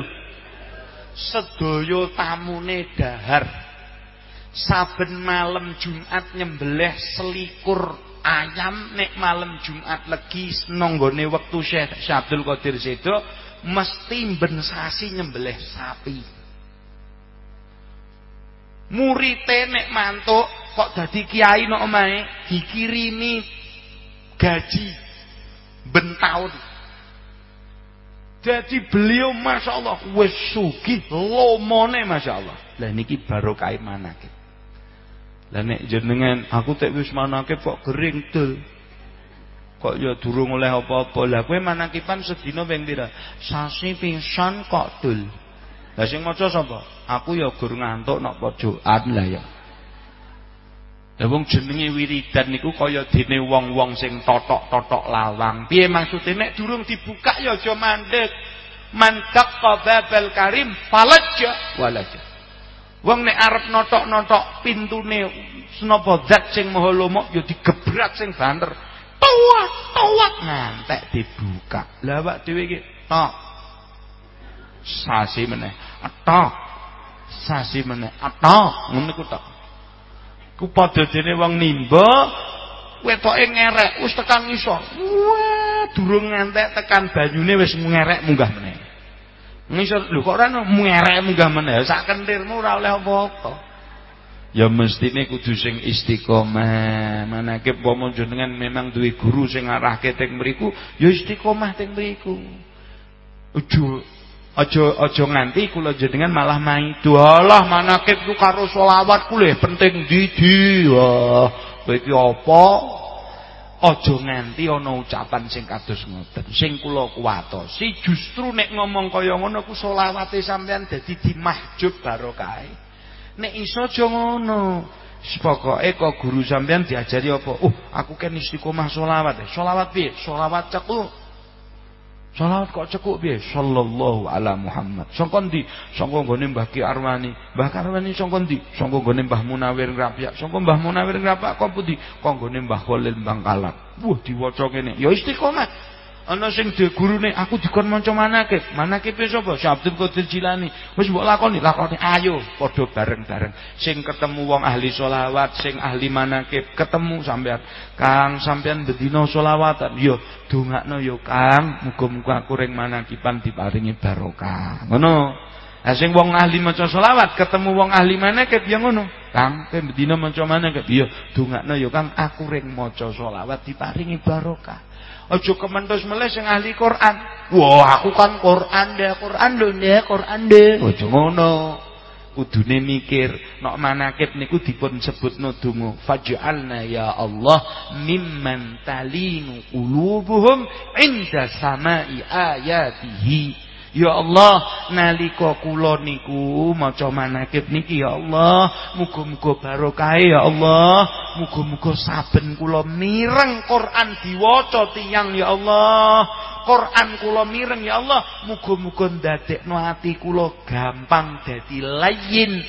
Sedaya tamune dahar. Saben malam Jumat nyembelih selikur ayam nek malam Jumat legi nonggone wektu Syekh Abdul Qadir Sedo mesti ben sasi nyembelih sapi. Murite nek mantuk kok dadi kiai nok omahe dikirimi gaji ben taun. Jadi beliau Masya Allah wis sugih lomone Masya Allah. Lah niki barokah manakib. Lah nek jenengan aku tek wis manakib kok kering tul. Kok ya durung oleh apa-apa. Lah kowe manakipan sedina ping pira? Sasi pingsan kok tul. Lah sing maca sapa? Aku ya gur ngantuk nok pojokan lah ya. Lah wong jenenge wiridan niku kaya dene wong-wong sing totok-totok lawang. Piye maksude nek durung dibuka ya aja mandek. Mantak qababal karim falajja walajja. Wong nek arep notok-notok pintune senapa zat sing maha lomo ya digebrak sing banter. Tuwat, tuwat ngantek dibuka. Lah awak dhewe iki tok. Sasi meneh. Tok. Sasi meneh. Tok. Ngono ku tok. Ku padha dene wong nimba wetoke ngerek wis tekan ngisor. Wah, durung ngantek tekan banyune wis ngerek munggah meneh. Ngisor lho kok ora ngerek munggah meneh. Sak kentirmu ora oleh apa-apa. Ya mestine kudu sing istiqomah. Manake pomo jenengan memang duwe guru sing ngarahke teng mriku, ya istiqomah teng mriku. Ojo aja aja nganti kula jenengan malah maido. Allah manakib ku karo selawat ku penting didi. Wah, kowe apa? Aja nganti ana ucapan sing kados ngoten. Sing kula kuwatosi justru nek ngomong kaya ngono ku selawate sampean dadi dimahjub barokah. Nek iso aja ngono. Pokoke kok guru sampean diajari apa? Oh, aku kan istiqomah selawat. Selawat piye? Selawat cekuk. Salawat kok cekuk piye? Sallallahu ala Muhammad. Sangka ndi? Sangka nggone Mbah Ki Arwani. Mbah Arwani sangka ndi? Sangka nggone Mbah Munawir Ngrapyak. Sangka Mbah Munawir Ngrapyak kok pundi? Kok nggone Mbah Khalil Bangkalan. Wah diwaca kene. Ya istiqomah. Ana sing de gurune aku dikon maca manakib. Manakibe sapa? Syekh Abdul Qadir Jilani. Wis mbok lakoni, lakoni ayo padha bareng-bareng. Sing ketemu wong ahli selawat, sing ahli manakib, ketemu sampean. Kang sampean bedina selawatan. Yo dongakno yo Kang, muga-muga aku ring manakiban diparingi barokah. Ngono. Lah sing wong ahli maca selawat ketemu wong ahli manakib ya ngono. Kang, kowe bedina maca manakib. Yo dongakno yo Kang, aku ring maca selawat diparingi barokah. Aja kementus meleh sing ahli Quran. Wah, aku kan Quran deh, Quran lho deh, Quran deh. Aja ngono. Kudune mikir nek manakib niku dipun sebutno donga. Faj'alna ya Allah mimman talinu qulubuhum inda sama'i ayatihi. Ya Allah, nalika kula niku maca manakib niki ya Allah, muga-muga barokah ya Allah, muga-muga saben kula mireng Quran diwaca tiyang ya Allah. Quran kula mireng ya Allah, muga-muga ndadekno ati kula gampang dadi layin,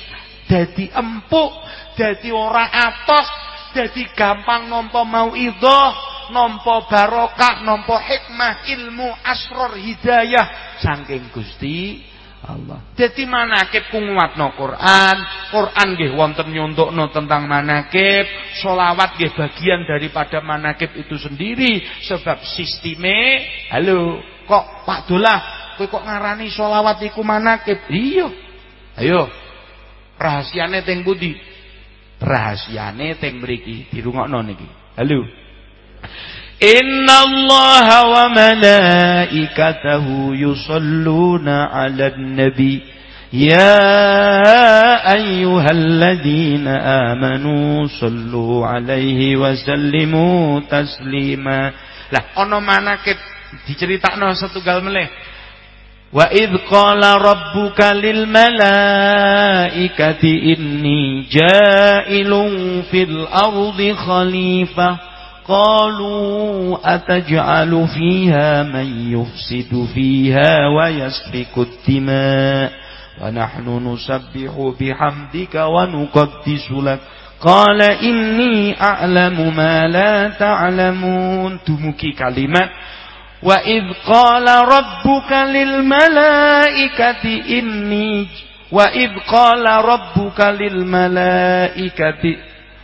dadi empuk, dadi ora atos, dadi gampang nampa mau idah nampa barokah, nampa hikmah, ilmu, asror hidayah saking Gusti Allah. Dadi manakib ku nguatno Quran, Quran nggih wonten nyuntukno tentang manakib, selawat nggih bagian daripada manakib itu sendiri sebab sisteme halo kok Pak Dolah kok ngarani selawat iku manakib? Iya. Ayo. Rahasiane teng pundi? Rahasiane teng mriki dirungokno niki. Halo. إن الله وملائكته يصلون على النبي يا أيها الذين آمنوا صلوا عليه وسلموا تسليما lah ana manakib diceritakno setunggal melih wa id qala rabbuka lil malaikati inni ja'ilun fil ardi khalifah قالوا أتجعل فيها من يفسد فيها ويسفك الدماء ونحن نسبح بحمدك ونقدس لك. قال إني أعلم ما لا تعلمون. تمكي كلمة. وإذ قال ربك للملائكة إني وإذ قال ربك للملائكة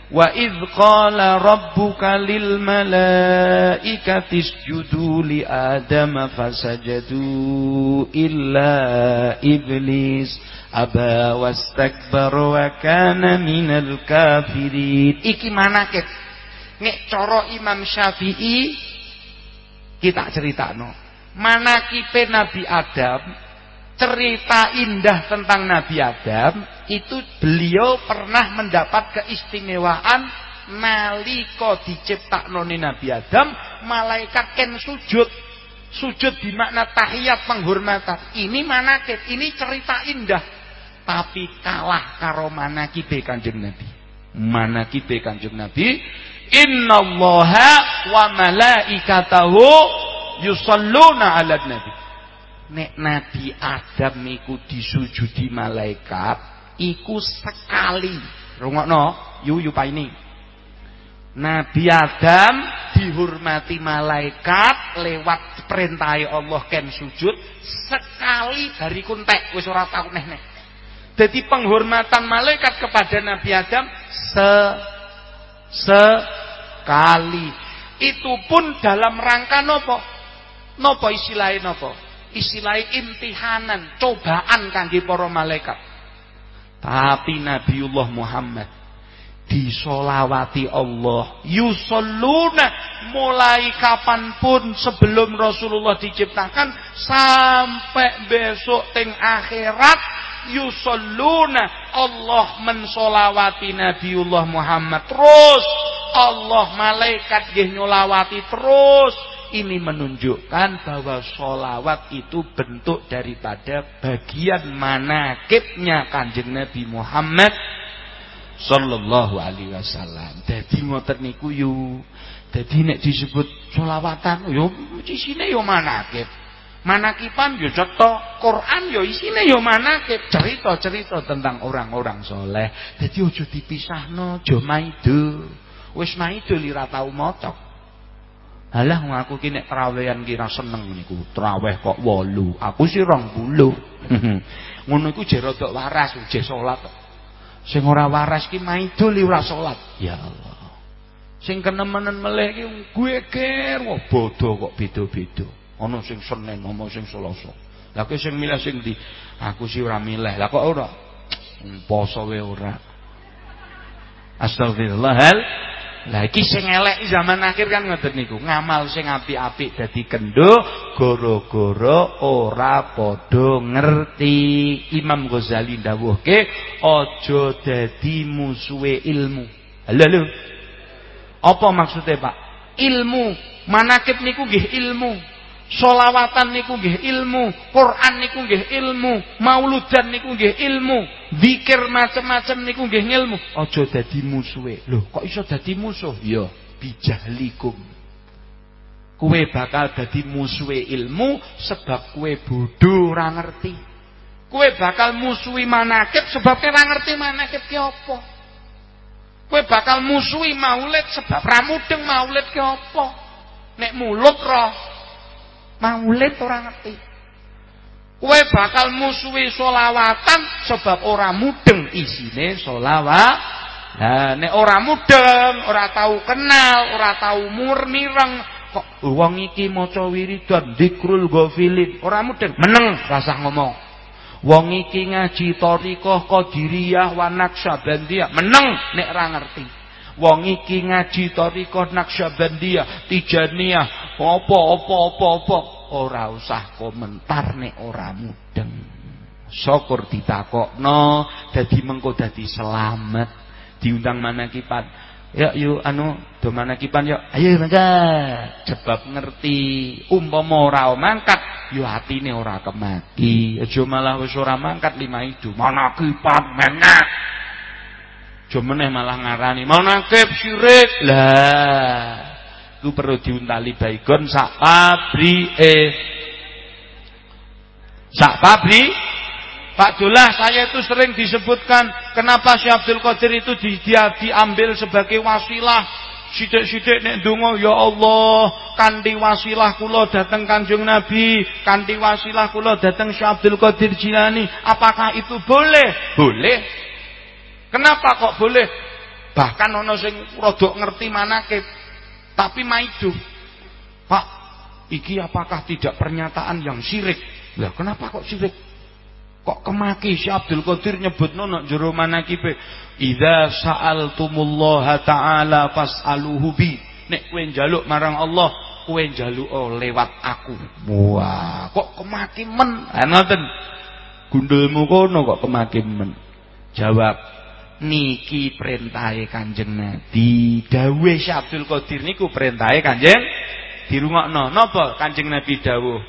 Wa idh qala rabbuka lil malaikati isjudu li adama fasajadu illa iblis aba wastakbara wa kana minal kafirin. Iki manakib. Nek cara Imam Syafi'i kita ceritakno. Manakibe Nabi Adam cerita indah tentang Nabi Adam itu beliau pernah mendapat keistimewaan nalika diciptakno Nabi Adam malaikat ken sujud. Sujud di makna tahiyat penghormatan. Ini manakib ini cerita indah. Tapi kalah karo manakibe Kanjeng Nabi. Manakibe Kanjeng Nabi innallaha wa malaikatahu yusalluna 'alan nabi nek Nabi Adam iku disujudi malaikat iku sekali rungokno yu yu ini Nabi Adam dihormati malaikat lewat perintah Allah ken sujud sekali dari kuntek wis ora tau neh-neh. Jadi penghormatan malaikat kepada Nabi Adam se sekali. Itu pun dalam rangka nopo? Nopo istilahnya nopo? Istilah imtihanan, cobaan kangge para malaikat. Tapi Nabiullah Muhammad disolawati Allah. Yusalluna mulai kapan pun sebelum Rasulullah diciptakan sampai besok teng akhirat yusalluna Allah mensolawati Nabiullah Muhammad terus. Allah malaikat nggih nyolawati terus ini menunjukkan bahwa sholawat itu bentuk daripada bagian manakibnya kanjeng Nabi Muhammad Sallallahu alaihi wasallam. Jadi ngoten niku yu. Jadi nek disebut sholawatan yo isine yo manakib. Manakipan yo cetha, Quran yo isine yo manakib, cerita-cerita tentang orang-orang soleh. Jadi ojo dipisahno, aja maido. Wis maido lira tau maca. Alah aku ki nek trawehan ki ra seneng niku. Traweh kok 8. Aku sih 20. <laughs> Ngono iku jek rada waras, jek salat. Sing ora waras ki maido li ora salat. Ya Allah. Sing kenemenen meleh ki geger, wah bodho kok beda-beda. Ana sing Senin, ana sing Selasa. Lah kowe sing milih sing ndi? Aku sih ora milih. Lah kok ora? Poso wae ora. Astagfirullahal Lah iki sing elek zaman akhir kan ngoten niku, ngamal sing apik-apik dadi kendho gara-gara ora padha ngerti. Imam Ghazali dawuhke aja dadi musuhe ilmu. Halo lho. Apa maksudnya, Pak? Ilmu, manakib niku nggih ilmu. Solawatan niku nggih ilmu, Quran niku nggih ilmu, mauludan niku nggih ilmu, zikir macam-macam niku nggih ilmu. Aja dadi musuhe. Lho, kok iso dadi musuh? Ya, bijahlikum. Kue bakal dadi musuhe ilmu sebab kue bodoh ora ngerti. Kue bakal musuhi manakib sebab ora ngerti manakib ki apa. Kue bakal musuhi maulid sebab ramudeng maulid ki apa. nek mulut roh maulid ora ngerti kowe bakal musuhi solawatan sebab ora mudeng isine solawat Nah, nek ora mudeng, ora tahu kenal, ora tahu murni reng, kok wong iki maca wiridan dzikrul ghafilin, ora mudeng, meneng rasa ngomong. Wong iki ngaji thariqah qadiriyah wa naqsyabandiyah, meneng nek ora ngerti. Wong iki ngaji thariqah naqsyabandiyah, tijaniyah, apa-apa apa-apa, ora usah komentar nek ora mudeng. Syukur ditakokno dadi mengko dadi selamat. Diundang manakipan. Ya yuk anu do manakipan yuk ayo mangkat sebab ngerti. Umpama ora mangkat yo atine ora kemaki. Aja malah wis ora mangkat lima itu manakipan menak aja malah ngarani manakib syirik lah itu perlu diuntali baigon sak eh sak Pak Dullah saya itu sering disebutkan kenapa Syekh Abdul Qadir itu di, dia diambil sebagai wasilah Sidik-sidik nek donga ya Allah, kanthi wasilah kula dateng Kanjeng Nabi, kanthi wasilah kula dateng Syekh Abdul Qadir Jilani. Apakah itu boleh? Boleh. Kenapa kok boleh? Bahkan ana sing rada ngerti manakib, tapi maidu. Pak, iki apakah tidak pernyataan yang syirik? Lah kenapa kok syirik? Kok kemaki si Abdul Qadir nyebut nono jero manakibe. Idza sa'altumullaha ta'ala fas'aluhu bi. Nek kowe njaluk marang Allah, kowe njaluk oh, lewat aku. Wah, kok kemaki men? Ngoten. Gundulmu kono kok kemaki men. Jawab, niki perintahe Kanjeng Nabi. Dawuh Syekh Abdul Qadir niku perintahe Kanjeng dirungokno. Napa Kanjeng Nabi dawuh?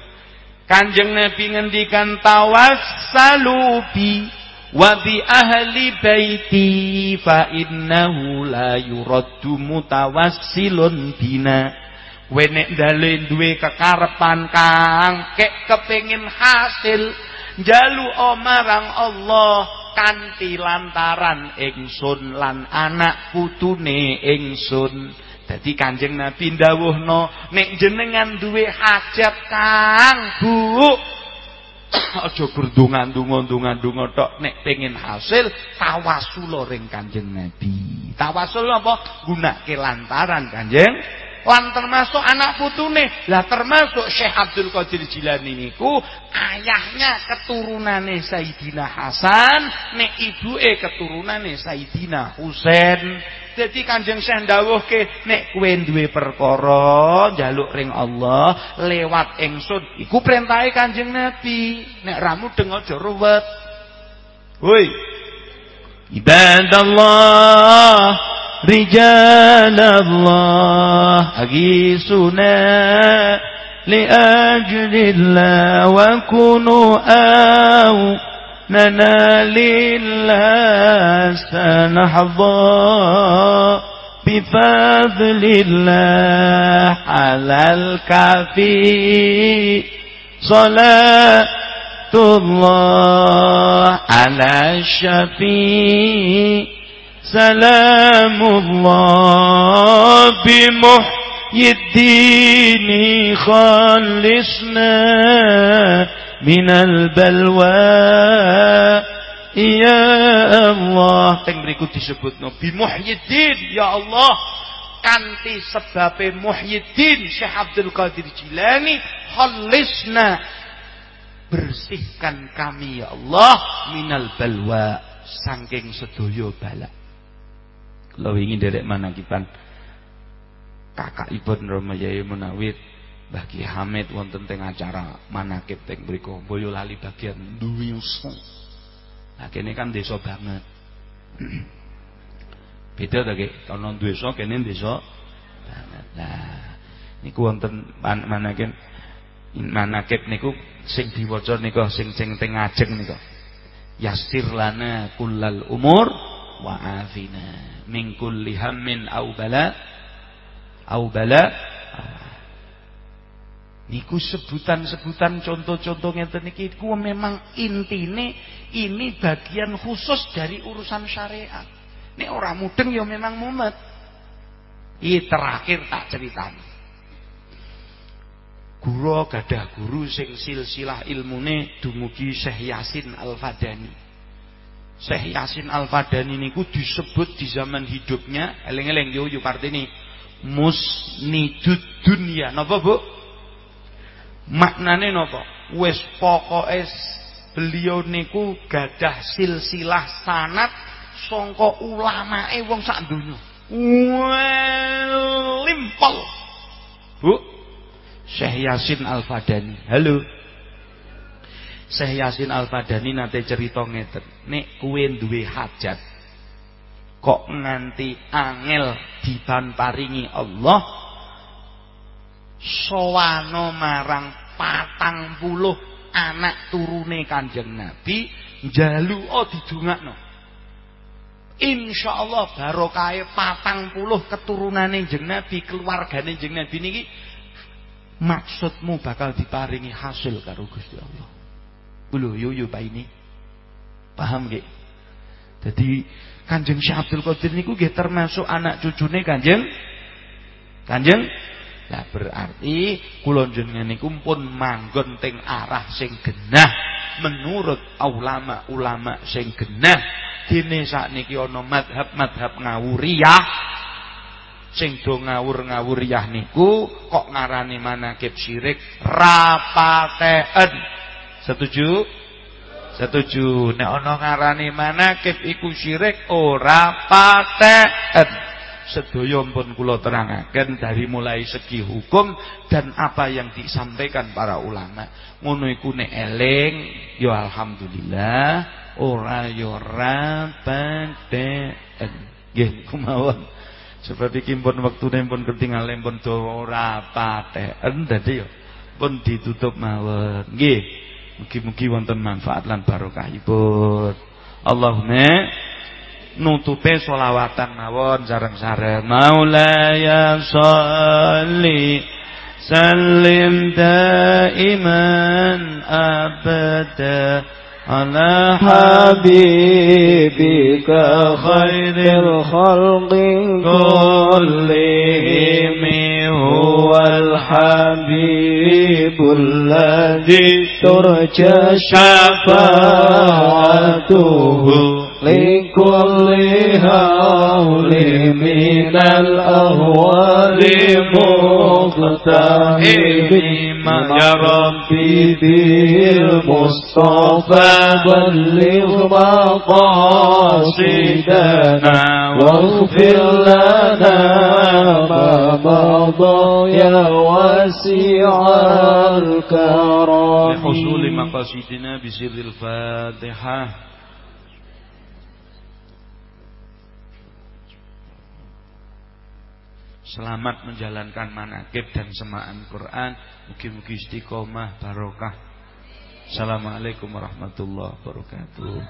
Kanjeng Nabi ngendikan tawassalu bi wa bi ahli baiti fa innahu la yuraddu mutawassilun bina. Wenek dale duwe kekarepan Kang, kek kepengin hasil jalu marang Allah kanthi lantaran ingsun lan anak putune ingsun. Jadi Kanjeng Nabi ndawuhno nek jenengan duwe hajat Kang, Bu. <clears throat> Aja gurdungan-dungan-dungan tok nek pengen hasil tawasul ring Kanjeng Nabi. Tawasul apa? Gunake lantaran Kanjeng lan termasuk anak putune. Lah termasuk Syekh Abdul Qadir Jilani niku ayahnya keturunane Sayyidina Hasan nek ibuke keturunane Sayyidina Husain. Jadi Kanjeng Syekh ndawuhke nek kowe duwe perkara njaluk ring Allah lewat ingsun iku perintahe Kanjeng Nabi. Nek ramu deng aja ruwet. Woi. Ibadallah رجال الله. أقيسنا لأجل الله وكونوا أوننا لله سنحظى بفضل الله على الكافي صلاة الله على الشفيع. سلام الله بمحيي الدين خلصنا من البلوى Ya Allah Yang berikut disebut Nabi Muhyiddin Ya Allah Kanti sebabe Muhyiddin Syekh Abdul Qadir Jilani Khalisna Bersihkan kami ya Allah Minal balwa Sangking sedoyo bala Kalau ingin derek kita Kakak Ibn Ramayai Munawid bagi Hamid wonten teng acara manakib teng mriku Boyolali bagian Duwiso. Nah kene kan desa banget. <clears throat> Beda ta nggih, ana desa kene desa banget. Nah niku wonten manakib manakib niku sing diwaca niku sing sing teng ajeng niku. Yasir lana kullal umur wa afina min kulli hammin au bala au bala Niku sebutan-sebutan contoh-contoh ngeten niki memang intine ini bagian khusus dari urusan syariat. Nek orang mudeng ya memang mumet. Iki terakhir tak ceritani. guru gadah guru sing silsilah ilmune dumugi Syekh Yasin Al-Fadani. Syekh Yasin Al-Fadani niku disebut di zaman hidupnya eleng-eleng yo yo partene musnidud dunia napa Bu? Maknane napa? Wis pokoke beliau niku gadah silsilah sanat sangka ulamae wong sak donya. Limpel. Bu, Syekh Yasin Al-Fadani. Halo. Syekh Yasin Al-Fadani nate cerita ngeten. Nek kowe duwe hajat kok nganti angel diban paringi Allah sowano marang patang puluh anak turune Kanjeng Nabi njaluka didongakno. Insyaallah barokah patang puluh keturunane Jeng Nabi, keluargane Jeng Nabi niki maksudmu bakal diparingi hasil karo Gusti Allah. Yo yo Pak ini. Paham nggih? Jadi Kanjeng Syekh Abdul Qadir niku nggih termasuk anak cucune Kanjeng Kanjeng Lah berarti kula jenengan niku pun manggon teng arah sing genah menurut ulama-ulama sing genah. Dene sakniki ana madhab-madhab ngawuriyah sing do ngawur-ngawuriyah niku kok ngarani manakib syirik rapateen. Setuju? Setuju. Nek ana ngarani manakib iku syirik ora pateen sedaya pun kula terangaken dari mulai segi hukum dan apa yang disampaikan para ulama. Ngono iku nek eling ya alhamdulillah, ora ya ora padhen. Nggih kumawon. Sebab iki pun wektune pun ketinggal pun ora paten dadi ya pun ditutup mawon. Nggih. Mugi-mugi wonten manfaat lan barokahipun. Allahumma nutupe solawatan mawon sareng-sareng Maulaya sholli sallim daiman abada ala habibika khairil khalqi kullihim huwal habibul ladzi turja syafa'atuhu لكل هول من الأهوال مقتحم يا ربي بالمصطفى بلغ مقاصدنا واغفر لنا ما مضى يا واسع الكرم. لحصول مقاصدنا بسر الفاتحة. Selamat menjalankan manakib dan semaan Quran. Mugi-mugi istiqomah barokah. Assalamualaikum warahmatullahi wabarakatuh.